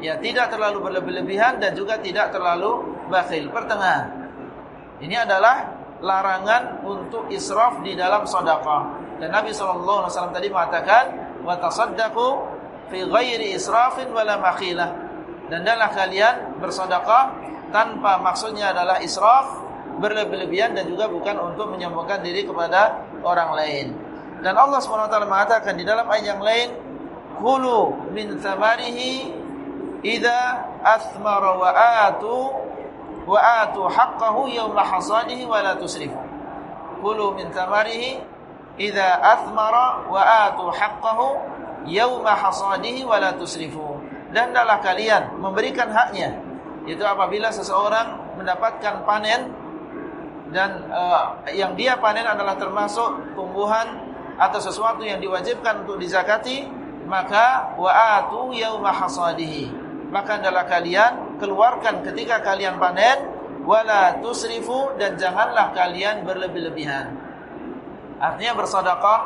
Ya tidak terlalu berlebih-lebihan dan juga tidak terlalu bakhil pertengahan. Ini adalah larangan untuk israf di dalam sedekah dan Nabi sallallahu alaihi wasallam tadi mengatakan wa tasaddaqu fi ghairi israfin wala makhilah. Dan adalah kalian bersedekah tanpa maksudnya adalah israf, berlebih-lebihan dan juga bukan untuk menyombongkan diri kepada orang lain. Dan Allah SWT mengatakan di dalam ayat yang lain, "Kulu min thamarihi idza athmara wa atu wa atu haqqahu yawma hasadihi wa la tusrifu." Kulu min thamarihi idza athmara wa atu haqqahu yauma hasadihi wala tusrifu dan adalah kalian memberikan haknya itu apabila seseorang mendapatkan panen dan uh, yang dia panen adalah termasuk tumbuhan atau sesuatu yang diwajibkan untuk dizakati maka wa'atu yauma hasadihi maka adalah kalian keluarkan ketika kalian panen wala tusrifu dan janganlah kalian berlebih-lebihan artinya bersedekah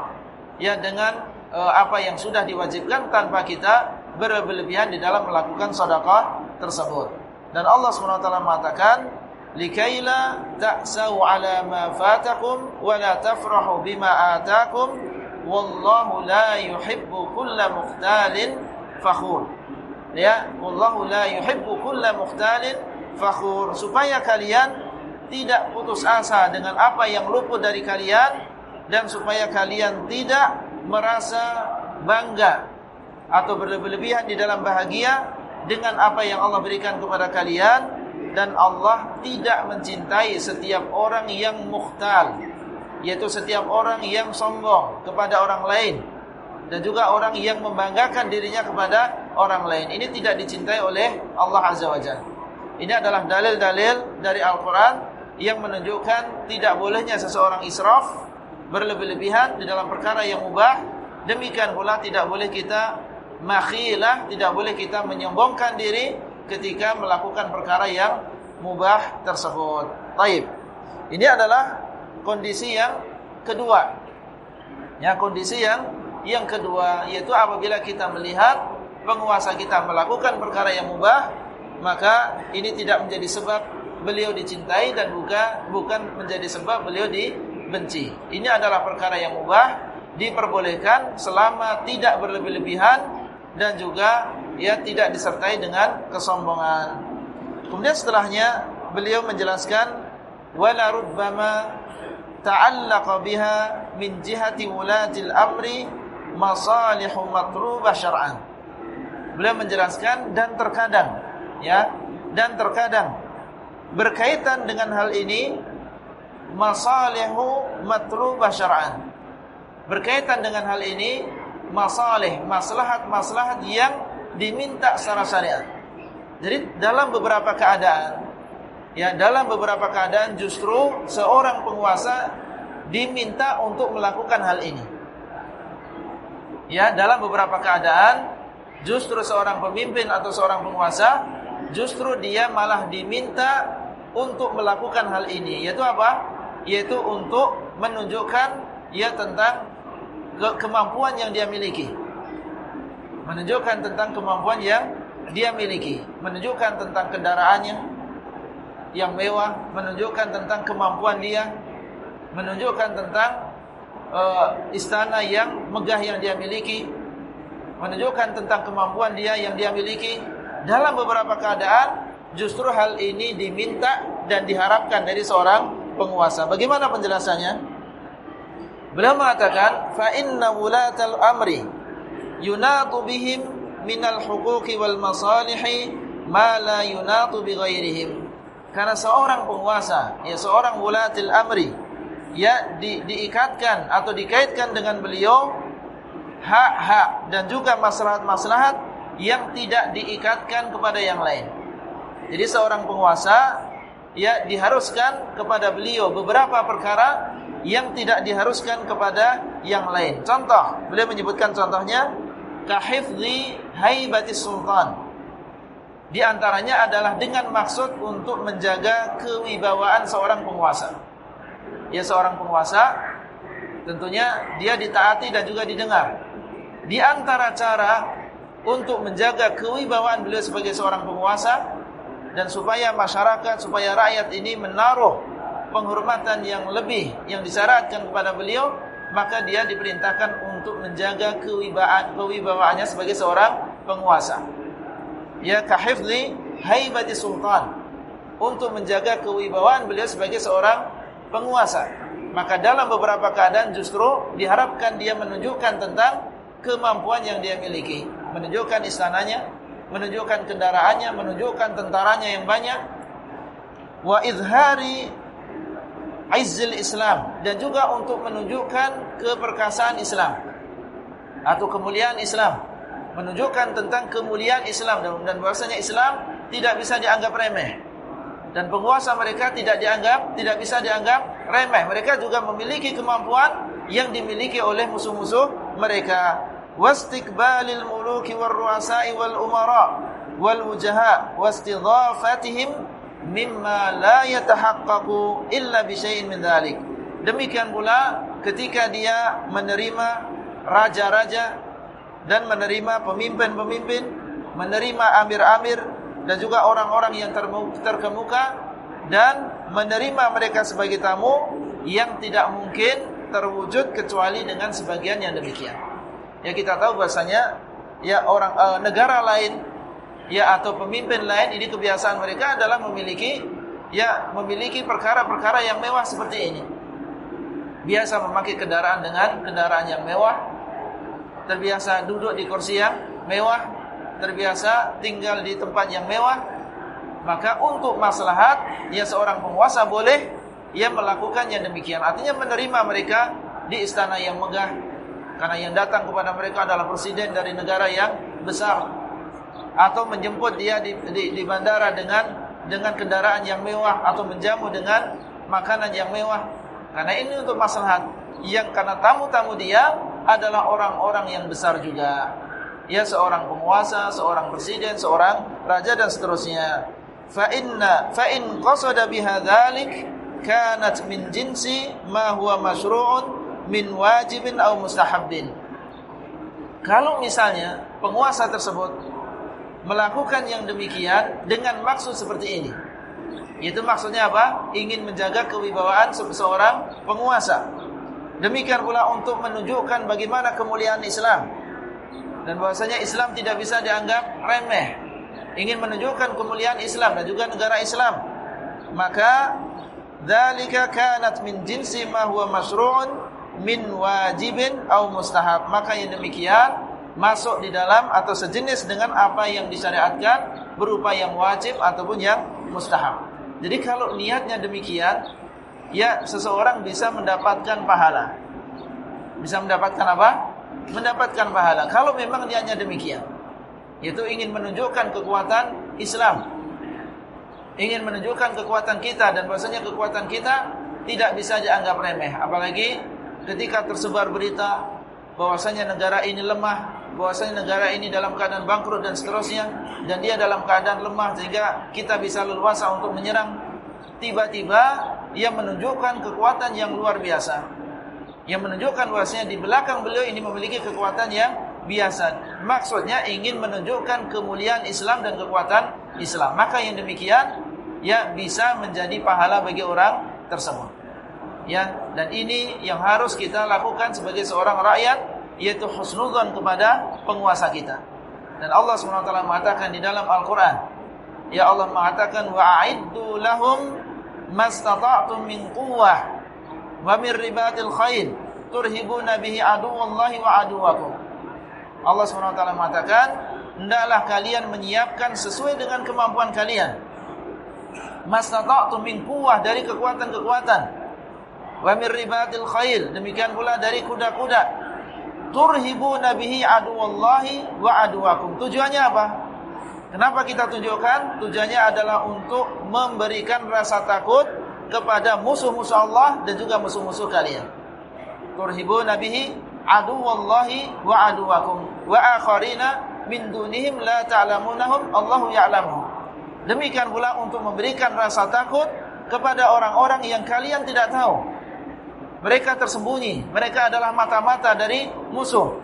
ya dengan uh, apa yang sudah diwajibkan tanpa kita berlebihan di dalam melakukan sedekah tersebut. Dan Allah SWT mengatakan, "Likaila ta'sau 'ala ma fatakum wa la tafrahu bima atakum, wallahu la yuhibbu kulla mukhtalin fakhur." Ya, wallahu la yuhibbu kulla mukhtalin fakhur. Supaya kalian tidak putus asa dengan apa yang luput dari kalian dan supaya kalian tidak merasa bangga atau berlebihan di dalam bahagia dengan apa yang Allah berikan kepada kalian dan Allah tidak mencintai setiap orang yang mukhtal yaitu setiap orang yang sombong kepada orang lain dan juga orang yang membanggakan dirinya kepada orang lain. Ini tidak dicintai oleh Allah Azza wa Jalla. Ini adalah dalil-dalil dari Al-Quran yang menunjukkan tidak bolehnya seseorang israf berlebih-lebihan di dalam perkara yang mubah. Demikian pula tidak boleh kita makhilah tidak boleh kita menyombongkan diri ketika melakukan perkara yang mubah tersebut. Taib. Ini adalah kondisi yang kedua. Ya kondisi yang yang kedua yaitu apabila kita melihat penguasa kita melakukan perkara yang mubah maka ini tidak menjadi sebab beliau dicintai dan bukan bukan menjadi sebab beliau di benci. Ini adalah perkara yang mubah, diperbolehkan selama tidak berlebih-lebihan dan juga ya tidak disertai dengan kesombongan. Kemudian setelahnya beliau menjelaskan wala rubbama ta'allaqa biha min jihati wulatil amri masalihu matlubah syar'an. Beliau menjelaskan dan terkadang ya, dan terkadang berkaitan dengan hal ini masalihu matlubah syar'an. Berkaitan dengan hal ini masalih, maslahat-maslahat yang diminta secara syariat. Jadi dalam beberapa keadaan ya dalam beberapa keadaan justru seorang penguasa diminta untuk melakukan hal ini. Ya, dalam beberapa keadaan justru seorang pemimpin atau seorang penguasa justru dia malah diminta untuk melakukan hal ini, yaitu apa? Yaitu untuk menunjukkan ya tentang ke kemampuan yang dia miliki. Menunjukkan tentang kemampuan yang dia miliki, menunjukkan tentang kendaraannya yang mewah, menunjukkan tentang kemampuan dia, menunjukkan tentang uh, istana yang megah yang dia miliki, menunjukkan tentang kemampuan dia yang dia miliki. Dalam beberapa keadaan justru hal ini diminta dan diharapkan dari seorang penguasa. Bagaimana penjelasannya? Beliau mengatakan, "Fa inna wulatal amri yunatu bihim minal huquqi wal masalihi ma la yunatu bighairihim." Karena seorang penguasa, ya seorang wulatil amri ya di, diikatkan atau dikaitkan dengan beliau hak-hak dan juga maslahat-maslahat yang tidak diikatkan kepada yang lain. Jadi seorang penguasa ya diharuskan kepada beliau beberapa perkara yang tidak diharuskan kepada yang lain. Contoh, beliau menyebutkan contohnya kahifzi haibati sultan. Di antaranya adalah dengan maksud untuk menjaga kewibawaan seorang penguasa ya seorang penguasa tentunya dia ditaati dan juga didengar. Di antara cara untuk menjaga kewibawaan beliau sebagai seorang penguasa dan supaya masyarakat, supaya rakyat ini menaruh penghormatan yang lebih yang disyaratkan kepada beliau, maka dia diperintahkan untuk menjaga kewibawaan kewibawaannya sebagai seorang penguasa. Ya kahifli haibati sultan untuk menjaga kewibawaan beliau sebagai seorang penguasa. Maka dalam beberapa keadaan justru diharapkan dia menunjukkan tentang kemampuan yang dia miliki. Menunjukkan istananya, menunjukkan kendaraannya, menunjukkan tentaranya yang banyak. Wa izhari izzil Islam. Dan juga untuk menunjukkan keperkasaan Islam. Atau kemuliaan Islam. Menunjukkan tentang kemuliaan Islam. Dan bahasanya Islam tidak bisa dianggap remeh dan penguasa mereka tidak dianggap tidak bisa dianggap remeh. Mereka juga memiliki kemampuan yang dimiliki oleh musuh-musuh mereka. Wal umara wal wujaha wastidhafatihim mimma la yatahaqqaqu illa bi syai'in min dhalik. Demikian pula ketika dia menerima raja-raja dan menerima pemimpin-pemimpin, menerima amir-amir dan juga orang-orang yang terkemuka dan menerima mereka sebagai tamu yang tidak mungkin terwujud kecuali dengan sebagian yang demikian. Ya kita tahu bahasanya ya orang e, negara lain ya atau pemimpin lain ini kebiasaan mereka adalah memiliki ya memiliki perkara-perkara yang mewah seperti ini. Biasa memakai kendaraan dengan kendaraan yang mewah, terbiasa duduk di kursi yang mewah, terbiasa tinggal di tempat yang mewah, maka untuk maslahat ya seorang penguasa boleh ia melakukan yang demikian. Artinya menerima mereka di istana yang megah karena yang datang kepada mereka adalah presiden dari negara yang besar atau menjemput dia di, di, di bandara dengan dengan kendaraan yang mewah atau menjamu dengan makanan yang mewah. Karena ini untuk maslahat yang karena tamu-tamu dia adalah orang-orang yang besar juga ya seorang penguasa, seorang presiden, seorang raja dan seterusnya. Fa inna fa in qasada bihadzalik kanat min jinsi ma huwa masyru'un min wajibin aw mustahabbin. Kalau misalnya penguasa tersebut melakukan yang demikian dengan maksud seperti ini. Itu maksudnya apa? Ingin menjaga kewibawaan seseorang penguasa. Demikian pula untuk menunjukkan bagaimana kemuliaan Islam dan bahwasanya Islam tidak bisa dianggap remeh. Ingin menunjukkan kemuliaan Islam dan juga negara Islam. Maka dzalika kanat min jinsi ma huwa masru'un min wajibin au mustahab. Maka yang demikian masuk di dalam atau sejenis dengan apa yang disyariatkan berupa yang wajib ataupun yang mustahab. Jadi kalau niatnya demikian, ya seseorang bisa mendapatkan pahala. Bisa mendapatkan apa? Mendapatkan pahala. Kalau memang niatnya demikian. Yaitu ingin menunjukkan kekuatan Islam. Ingin menunjukkan kekuatan kita dan bahasanya kekuatan kita tidak bisa dianggap remeh. Apalagi ketika tersebar berita bahwasanya negara ini lemah, bahwasanya negara ini dalam keadaan bangkrut dan seterusnya dan dia dalam keadaan lemah sehingga kita bisa leluasa untuk menyerang tiba-tiba ia menunjukkan kekuatan yang luar biasa. Yang menunjukkan bahwasanya di belakang beliau ini memiliki kekuatan yang biasa. Maksudnya ingin menunjukkan kemuliaan Islam dan kekuatan Islam. Maka yang demikian ya bisa menjadi pahala bagi orang tersebut ya dan ini yang harus kita lakukan sebagai seorang rakyat yaitu husnudzon kepada penguasa kita. Dan Allah SWT mengatakan di dalam Al-Quran, Ya Allah mengatakan, Wa'iddu lahum mastata'tum min quwwah wa min ribatil khail turhibuna bihi aduwallahi wa aduwakum. Allah SWT mengatakan, hendaklah kalian menyiapkan sesuai dengan kemampuan kalian. Mastata'tum min quwwah dari kekuatan-kekuatan. Wa min ribatil khail, demikian pula dari kuda-kuda turhibuna bihi aduwallahi wa aduwakum. Tujuannya apa? Kenapa kita tunjukkan? Tujuannya adalah untuk memberikan rasa takut kepada musuh-musuh Allah dan juga musuh-musuh kalian. Turhibuna bihi aduwallahi wa aduwakum wa akharina min dunihim la ta'lamunahum Allahu ya'lamuhum. Demikian pula untuk memberikan rasa takut kepada orang-orang yang kalian tidak tahu. Mereka tersembunyi, mereka adalah mata-mata dari musuh.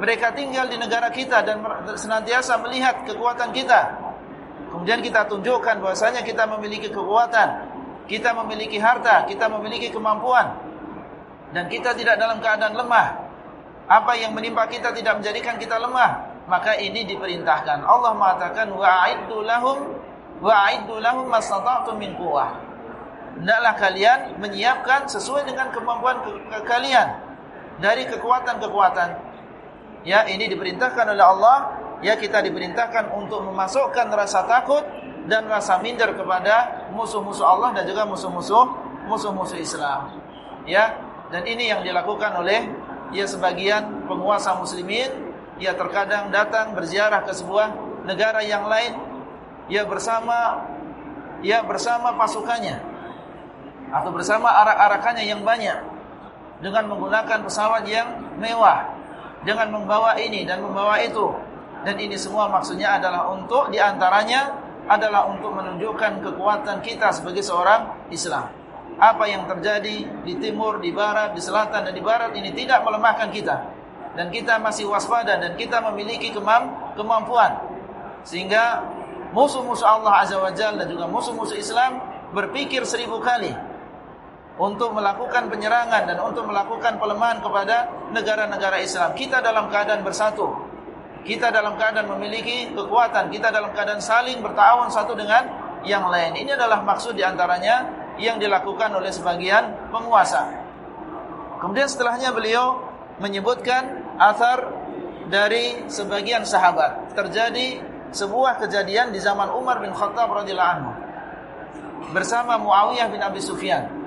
Mereka tinggal di negara kita dan senantiasa melihat kekuatan kita. Kemudian kita tunjukkan bahwasanya kita memiliki kekuatan, kita memiliki harta, kita memiliki kemampuan. Dan kita tidak dalam keadaan lemah. Apa yang menimpa kita tidak menjadikan kita lemah. Maka ini diperintahkan. Allah mengatakan wa'iddu lahum wa'iddu lahum mastata'tum min quwwah hendaklah kalian menyiapkan sesuai dengan kemampuan ke ke kalian. Dari kekuatan-kekuatan. Ya, ini diperintahkan oleh Allah, ya kita diperintahkan untuk memasukkan rasa takut dan rasa minder kepada musuh-musuh Allah dan juga musuh-musuh musuh-musuh Islam. Ya, dan ini yang dilakukan oleh ya sebagian penguasa muslimin, ya terkadang datang berziarah ke sebuah negara yang lain. Ya bersama ya bersama pasukannya atau bersama arak-arakannya yang banyak dengan menggunakan pesawat yang mewah dengan membawa ini dan membawa itu. Dan ini semua maksudnya adalah untuk di antaranya adalah untuk menunjukkan kekuatan kita sebagai seorang Islam. Apa yang terjadi di timur, di barat, di selatan dan di barat ini tidak melemahkan kita. Dan kita masih waspada dan kita memiliki kemam kemampuan. Sehingga musuh-musuh Allah Azza wa Jalla dan juga musuh-musuh Islam berpikir seribu kali untuk melakukan penyerangan dan untuk melakukan pelemahan kepada negara-negara Islam. Kita dalam keadaan bersatu. Kita dalam keadaan memiliki kekuatan. Kita dalam keadaan saling bertawun satu dengan yang lain. Ini adalah maksud di antaranya yang dilakukan oleh sebagian penguasa. Kemudian setelahnya beliau menyebutkan asar dari sebagian sahabat. Terjadi sebuah kejadian di zaman Umar bin Khattab radhiyallahu anhu bersama Muawiyah bin Abi Sufyan.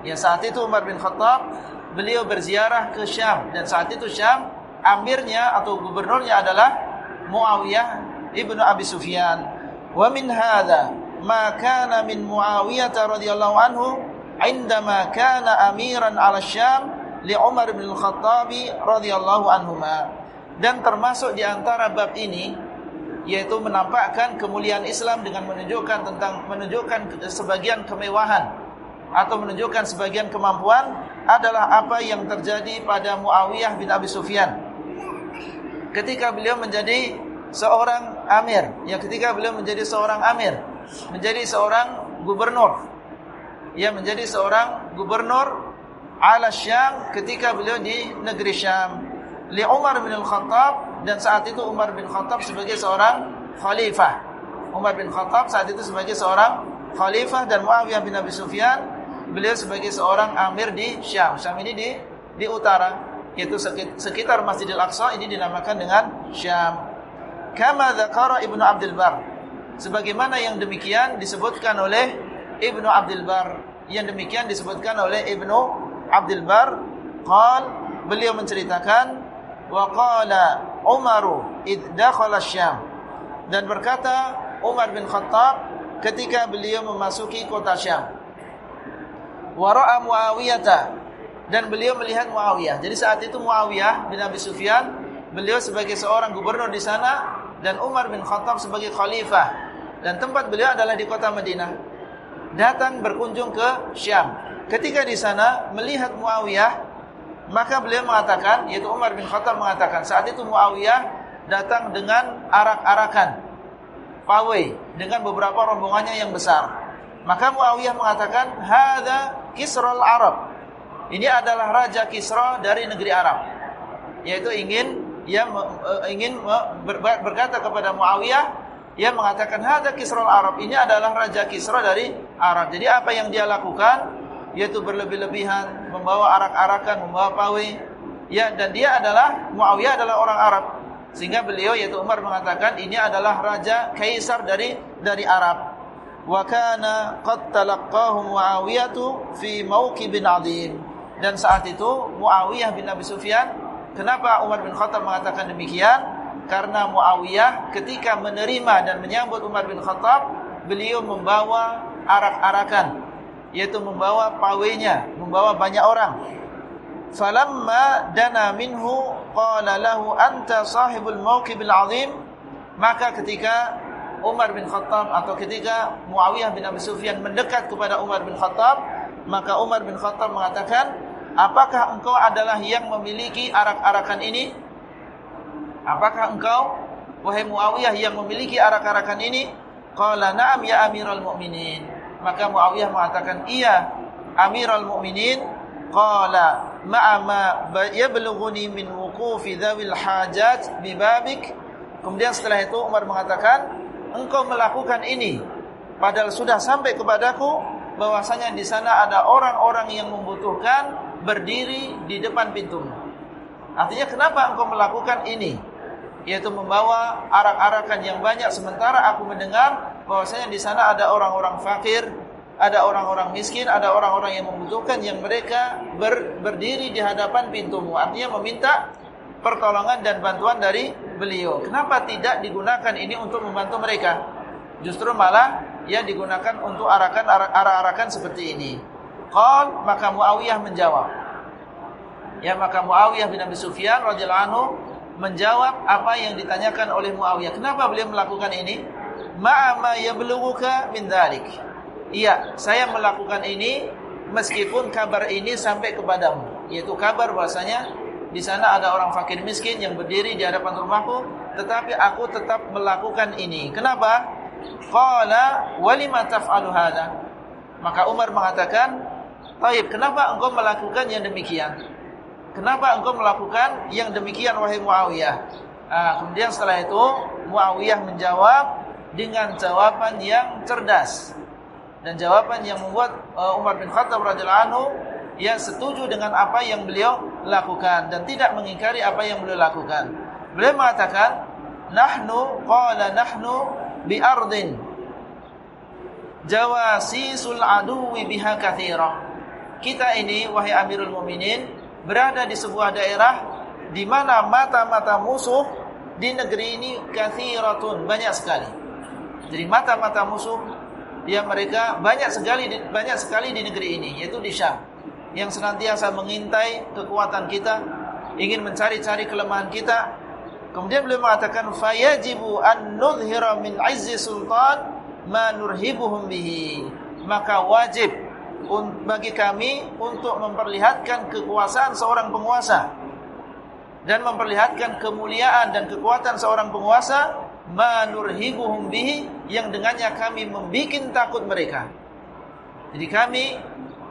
Ya saat itu Umar bin Khattab beliau berziarah ke Syam dan saat itu Syam amirnya atau gubernurnya adalah Muawiyah ibnu Abi Sufyan. Wa min hadha ma kana min Muawiyah radhiyallahu anhu kana amiran 'ala Syam li Umar bin Khattab radhiyallahu anhuma. Dan termasuk di antara bab ini yaitu menampakkan kemuliaan Islam dengan menunjukkan tentang menunjukkan sebagian kemewahan atau menunjukkan sebagian kemampuan adalah apa yang terjadi pada Muawiyah bin Abi Sufyan. Ketika beliau menjadi seorang amir, ya ketika beliau menjadi seorang amir, menjadi seorang gubernur. Ya menjadi seorang gubernur ala Syam ketika beliau di negeri Syam. Li Umar bin Al-Khattab dan saat itu Umar bin Khattab sebagai seorang khalifah. Umar bin Khattab saat itu sebagai seorang khalifah dan Muawiyah bin Abi Sufyan beliau sebagai seorang amir di Syam. Syam ini di di utara, yaitu sekitar Masjidil Aqsa ini dinamakan dengan Syam. Kama dzakara Ibnu Abdul Bar. Sebagaimana yang demikian disebutkan oleh Ibnu Abdul Bar. Yang demikian disebutkan oleh Ibnu Abdul Bar, qal beliau menceritakan wa qala Umaru id dakhala Syam. Dan berkata Umar bin Khattab ketika beliau memasuki kota Syam. Wara'a Muawiyah dan beliau melihat Muawiyah. Jadi saat itu Muawiyah bin Abi Sufyan, beliau sebagai seorang gubernur di sana dan Umar bin Khattab sebagai khalifah. Dan tempat beliau adalah di kota Madinah. Datang berkunjung ke Syam. Ketika di sana melihat Muawiyah, maka beliau mengatakan, yaitu Umar bin Khattab mengatakan, saat itu Muawiyah datang dengan arak-arakan pawai dengan beberapa rombongannya yang besar. Maka Muawiyah mengatakan, "Hadza Kisral Arab." Ini adalah raja Kisra dari negeri Arab. Yaitu ingin ia eh, ingin berkata kepada Muawiyah, ia mengatakan, "Hadza Kisral Arab." Ini adalah raja Kisra dari Arab. Jadi apa yang dia lakukan yaitu berlebih-lebihan, membawa arak-arakan, membawa pawai. Ya, dan dia adalah Muawiyah adalah orang Arab. Sehingga beliau yaitu Umar mengatakan ini adalah raja kaisar dari dari Arab. Wa kana qad talaqqahu Muawiyah fi mawqibin 'adzim. Dan saat itu Muawiyah bin Abi Sufyan, kenapa Umar bin Khattab mengatakan demikian? Karena Muawiyah ketika menerima dan menyambut Umar bin Khattab, beliau membawa arak-arakan, yaitu membawa pawainya, membawa banyak orang falamma dana minhu qala lahu anta sahibul mawqibil azim maka ketika Umar bin Khattab atau ketika Muawiyah bin Abi Sufyan mendekat kepada Umar bin Khattab maka Umar bin Khattab mengatakan apakah engkau adalah yang memiliki arak-arakan ini? Apakah engkau wahai Muawiyah yang memiliki arak-arakan ini? Qala na'am ya amiral mu'minin. Maka Muawiyah mengatakan iya amiral mu'minin. Qala ma'ama yablughuni min wuqufi dhawil hajat bibabik kemudian setelah itu Umar mengatakan engkau melakukan ini padahal sudah sampai kepadaku bahwasanya di sana ada orang-orang yang membutuhkan berdiri di depan pintu artinya kenapa engkau melakukan ini? Yaitu membawa arak-arakan yang banyak. Sementara aku mendengar bahwasanya di sana ada orang-orang fakir ada orang-orang miskin, ada orang-orang yang membutuhkan yang mereka ber, berdiri di hadapan pintumu. Artinya meminta pertolongan dan bantuan dari beliau. Kenapa tidak digunakan ini untuk membantu mereka? Justru malah ya digunakan untuk arakan arah-arakan seperti ini. Qal maka Muawiyah menjawab. Ya maka Muawiyah bin Abi Sufyan radhiyallahu anhu menjawab apa yang ditanyakan oleh Muawiyah. Kenapa beliau melakukan ini? Ma'ama yablughuka min dzalik Iya, saya melakukan ini meskipun kabar ini sampai kepadamu. Yaitu kabar bahasanya di sana ada orang fakir miskin yang berdiri di hadapan rumahku, tetapi aku tetap melakukan ini. Kenapa? Qala walima taf'alu hadza? Maka Umar mengatakan, "Taib, kenapa engkau melakukan yang demikian? Kenapa engkau melakukan yang demikian wahai Muawiyah?" Nah, kemudian setelah itu Muawiyah menjawab dengan jawaban yang cerdas dan jawaban yang membuat uh, Umar bin Khattab radhiyallahu anhu ia setuju dengan apa yang beliau lakukan dan tidak mengingkari apa yang beliau lakukan. Beliau mengatakan, "Nahnu qala nahnu bi ardin jawasisul aduwi biha katsira." Kita ini wahai Amirul Mukminin berada di sebuah daerah di mana mata-mata musuh di negeri ini kathiratun banyak sekali. Jadi mata-mata musuh yang mereka banyak sekali banyak sekali di negeri ini yaitu di Syam yang senantiasa mengintai kekuatan kita ingin mencari-cari kelemahan kita kemudian beliau mengatakan fayajibu an nudhira min izzi sultan ma nurhibuhum bihi maka wajib bagi kami untuk memperlihatkan kekuasaan seorang penguasa dan memperlihatkan kemuliaan dan kekuatan seorang penguasa manurhibuhum bihi yang dengannya kami membikin takut mereka. Jadi kami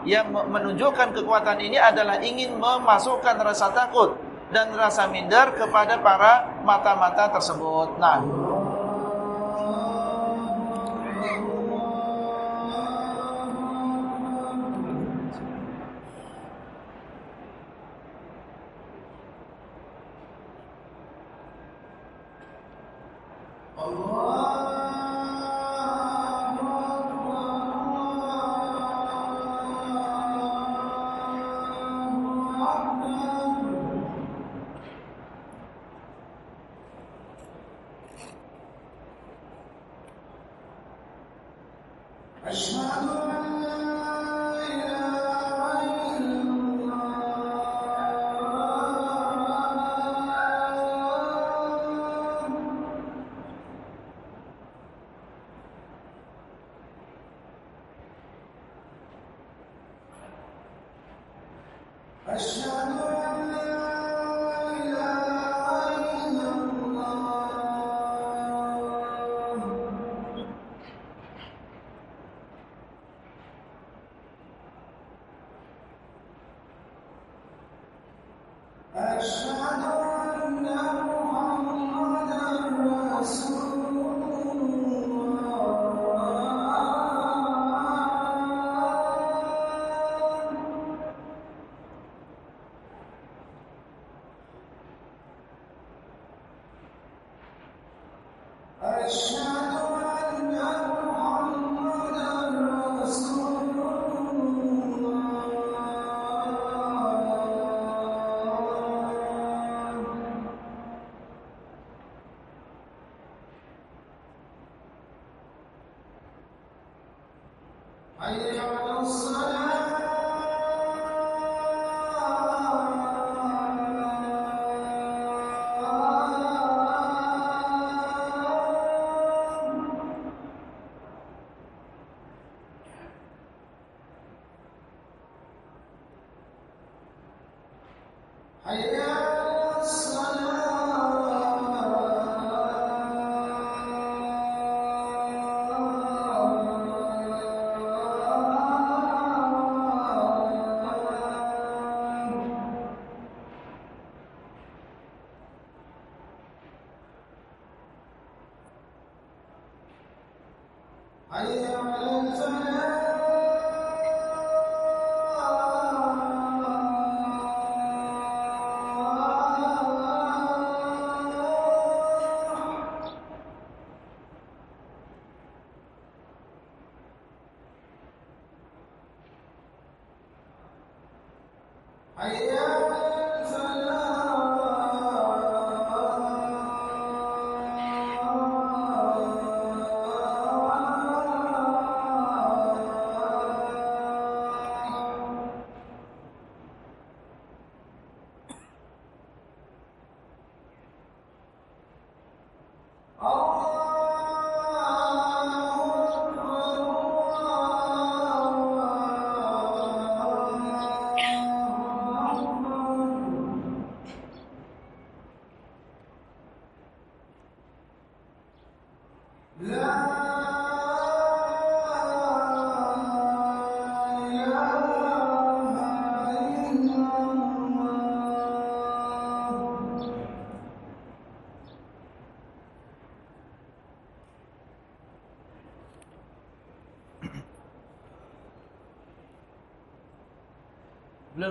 yang menunjukkan kekuatan ini adalah ingin memasukkan rasa takut dan rasa minder kepada para mata-mata tersebut. Nah,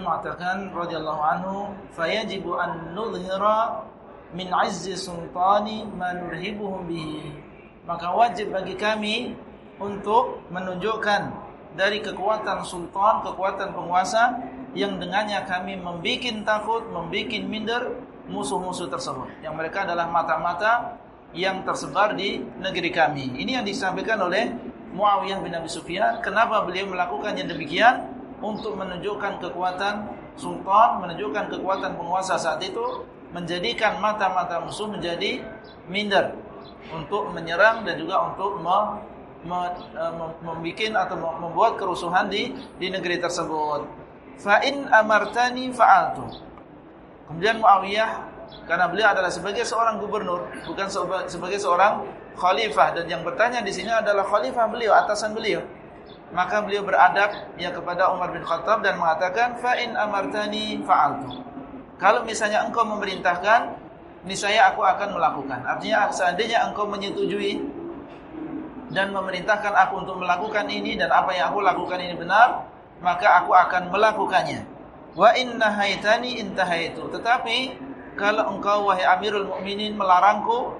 Mengatakan radhiyallahu anhu, "Fayajibu an nudhhira min 'izzi sultani ma nurhibuhum bihi." Maka wajib bagi kami untuk menunjukkan dari kekuatan sultan, kekuatan penguasa yang dengannya kami membuat takut, membuat minder musuh-musuh tersebut. Yang mereka adalah mata-mata yang tersebar di negeri kami. Ini yang disampaikan oleh Muawiyah bin Abi Sufyan. Kenapa beliau melakukannya demikian? Untuk menunjukkan kekuatan sultan, menunjukkan kekuatan penguasa saat itu, menjadikan mata-mata musuh menjadi minder untuk menyerang dan juga untuk e, membuat atau membuat kerusuhan di di negeri tersebut. Fa in amartani fa'altu. Kemudian Muawiyah karena beliau adalah sebagai seorang gubernur, bukan sebagai seorang khalifah dan yang bertanya di sini adalah khalifah beliau, atasan beliau maka beliau beradab ya kepada Umar bin Khattab dan mengatakan fa in amartani fa'altu. Kalau misalnya engkau memerintahkan, niscaya aku akan melakukan. Artinya seandainya engkau menyetujui dan memerintahkan aku untuk melakukan ini dan apa yang aku lakukan ini benar, maka aku akan melakukannya. Wa in nahaitani intahaitu. Tetapi kalau engkau wahai Amirul Mukminin melarangku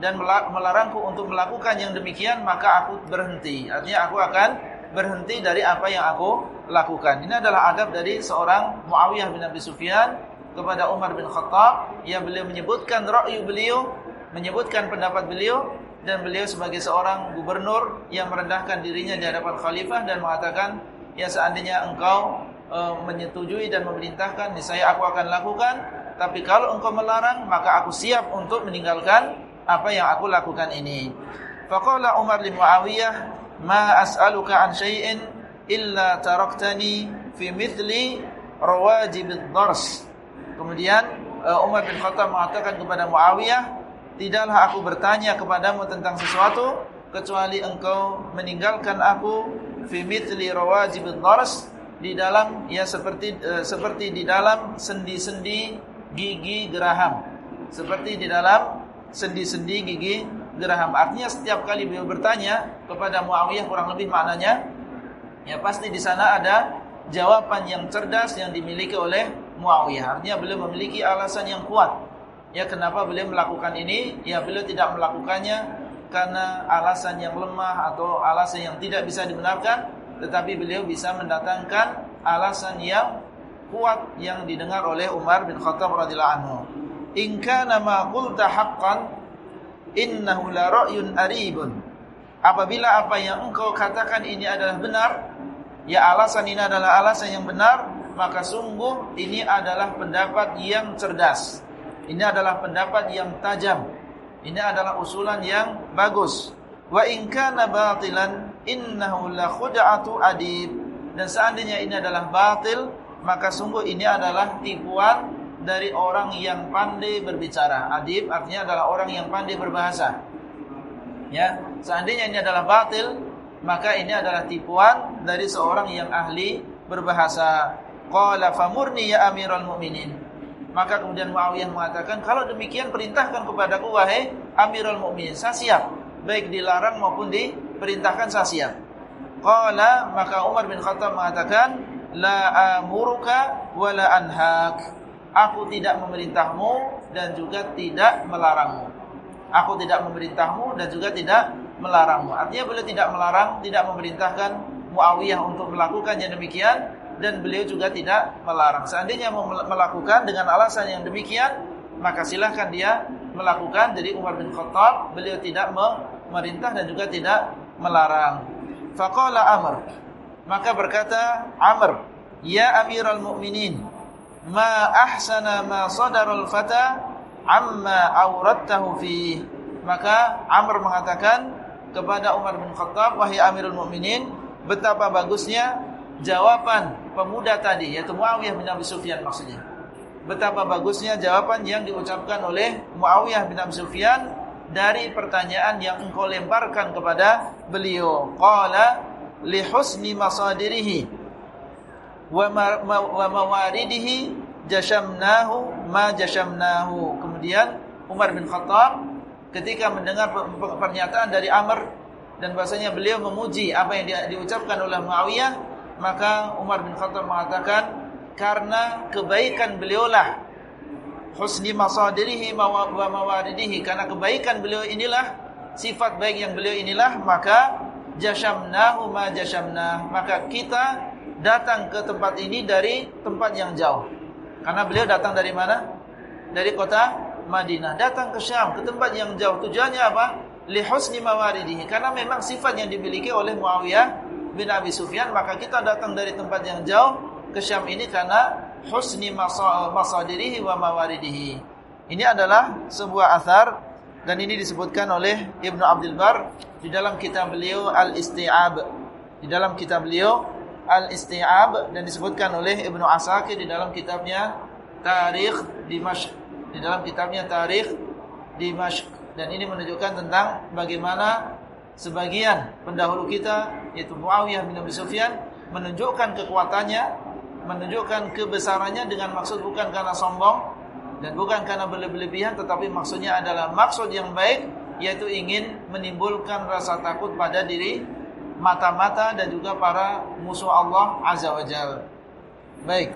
dan melarangku untuk melakukan yang demikian, maka aku berhenti. Artinya aku akan berhenti dari apa yang aku lakukan. Ini adalah adab dari seorang Muawiyah bin Abi Sufyan kepada Umar bin Khattab. Yang beliau menyebutkan ra'yu beliau, menyebutkan pendapat beliau dan beliau sebagai seorang gubernur yang merendahkan dirinya di hadapan khalifah dan mengatakan ya seandainya engkau e, menyetujui dan memerintahkan saya aku akan lakukan. Tapi kalau engkau melarang maka aku siap untuk meninggalkan apa yang aku lakukan ini. Faqala Umar bin Muawiyah ma as'aluka an syai'in illa taraktani fi mithli rawajib ad-dars. Kemudian e, Umar bin Khattab mengatakan kepada Muawiyah tidaklah aku bertanya kepadamu tentang sesuatu kecuali engkau meninggalkan aku fi mithli rawajibid daras di dalam ya seperti uh, seperti di dalam sendi-sendi gigi geraham. Seperti di dalam sendi-sendi gigi geraham artinya setiap kali beliau bertanya kepada Muawiyah kurang lebih maknanya ya pasti di sana ada jawaban yang cerdas yang dimiliki oleh Muawiyah artinya beliau memiliki alasan yang kuat Ya kenapa beliau melakukan ini? Ya beliau tidak melakukannya karena alasan yang lemah atau alasan yang tidak bisa dibenarkan, tetapi beliau bisa mendatangkan alasan yang kuat yang didengar oleh Umar bin Khattab radhiyallahu anhu. In kana ma qulta innahu la ra'yun aribun. Apabila apa yang engkau katakan ini adalah benar, ya alasan ini adalah alasan yang benar, maka sungguh ini adalah pendapat yang cerdas. Ini adalah pendapat yang tajam. Ini adalah usulan yang bagus. Wa in kana batilan innahu la adib. Dan seandainya ini adalah batil, maka sungguh ini adalah tipuan dari orang yang pandai berbicara. Adib artinya adalah orang yang pandai berbahasa. Ya, seandainya ini adalah batil, maka ini adalah tipuan dari seorang yang ahli berbahasa. Qala famurni ya Amirul Mukminin. Maka kemudian Muawiyah mengatakan, kalau demikian perintahkan kepadaku wahai Amirul Mukminin, saya siap. Baik dilarang maupun diperintahkan saya siap. Qala maka Umar bin Khattab mengatakan, la amuruka wa la anhak. Aku tidak memerintahmu dan juga tidak melarangmu. Aku tidak memerintahmu dan juga tidak melarangmu. Artinya beliau tidak melarang, tidak memerintahkan Muawiyah untuk melakukan yang demikian dan beliau juga tidak melarang. Seandainya melakukan dengan alasan yang demikian, maka silahkan dia melakukan. Jadi Umar bin Khattab beliau tidak memerintah dan juga tidak melarang. Faqala Amr. Maka berkata Amr, "Ya Amirul Mukminin, ma ahsana ma sadarul fata amma fi." Maka Amr mengatakan kepada Umar bin Khattab, "Wahai Amirul Mukminin, betapa bagusnya jawaban pemuda tadi yaitu Muawiyah bin Abi Sufyan maksudnya. Betapa bagusnya jawaban yang diucapkan oleh Muawiyah bin Abi Sufyan dari pertanyaan yang engkau lemparkan kepada beliau. Qala li husni masadirihi wa wa mawaridihi ma jasamnahu. Kemudian Umar bin Khattab ketika mendengar pernyataan dari Amr dan bahasanya beliau memuji apa yang diucapkan oleh Muawiyah maka Umar bin Khattab mengatakan karena kebaikan beliaulah husni masadirihi wa mawaridihi karena kebaikan beliau inilah sifat baik yang beliau inilah maka jasamnahu ma jasamnah maka kita datang ke tempat ini dari tempat yang jauh. Karena beliau datang dari mana? Dari kota Madinah. Datang ke Syam ke tempat yang jauh. Tujuannya apa? Li husni mawaridihi. Karena memang sifat yang dimiliki oleh Muawiyah bin Abi Sufyan maka kita datang dari tempat yang jauh ke Syam ini karena husni masadirihi wa mawaridihi. Ini adalah sebuah asar dan ini disebutkan oleh Ibnu Abdul Bar di dalam kitab beliau Al-Isti'ab. Di dalam kitab beliau Al-Isti'ab dan disebutkan oleh Ibnu Asakir di dalam kitabnya Tarikh Dimashq. Di dalam kitabnya Tarikh Dimashq dan ini menunjukkan tentang bagaimana sebagian pendahulu kita yaitu Muawiyah bin Abi Sufyan menunjukkan kekuatannya, menunjukkan kebesarannya dengan maksud bukan karena sombong dan bukan karena berlebihan tetapi maksudnya adalah maksud yang baik yaitu ingin menimbulkan rasa takut pada diri mata-mata dan juga para musuh Allah Azza wa Jalla. Baik.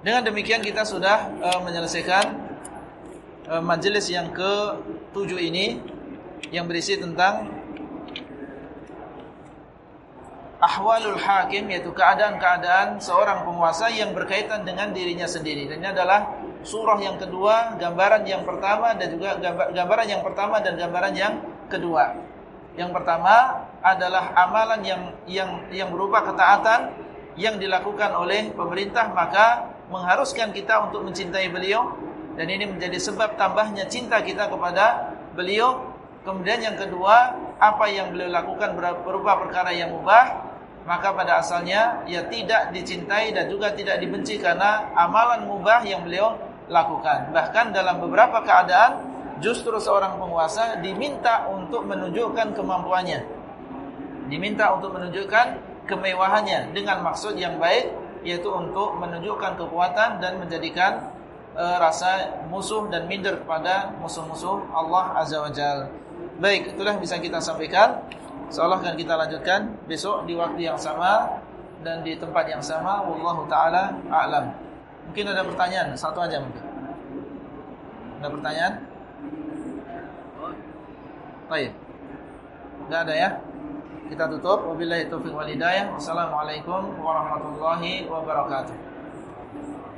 Dengan demikian kita sudah uh, menyelesaikan uh, majelis yang ke-7 ini yang berisi tentang ahwalul hakim yaitu keadaan-keadaan seorang penguasa yang berkaitan dengan dirinya sendiri. Dan ini adalah surah yang kedua, gambaran yang pertama dan juga gambaran yang pertama dan gambaran yang kedua. Yang pertama adalah amalan yang yang yang berupa ketaatan yang dilakukan oleh pemerintah maka mengharuskan kita untuk mencintai beliau dan ini menjadi sebab tambahnya cinta kita kepada beliau. Kemudian yang kedua, apa yang beliau lakukan berupa perkara yang mubah maka pada asalnya ia tidak dicintai dan juga tidak dibenci karena amalan mubah yang beliau lakukan. Bahkan dalam beberapa keadaan justru seorang penguasa diminta untuk menunjukkan kemampuannya. Diminta untuk menunjukkan kemewahannya dengan maksud yang baik yaitu untuk menunjukkan kekuatan dan menjadikan e, rasa musuh dan minder kepada musuh-musuh Allah Azza wa Jalla. Baik, itulah bisa kita sampaikan. Seolah akan kita lanjutkan besok di waktu yang sama dan di tempat yang sama. Wallahu taala a'lam. Mungkin ada pertanyaan, satu aja mungkin. Ada pertanyaan? Baik. Enggak ada ya? Kita tutup. Wabillahi taufiq wal hidayah. Wassalamualaikum warahmatullahi wabarakatuh.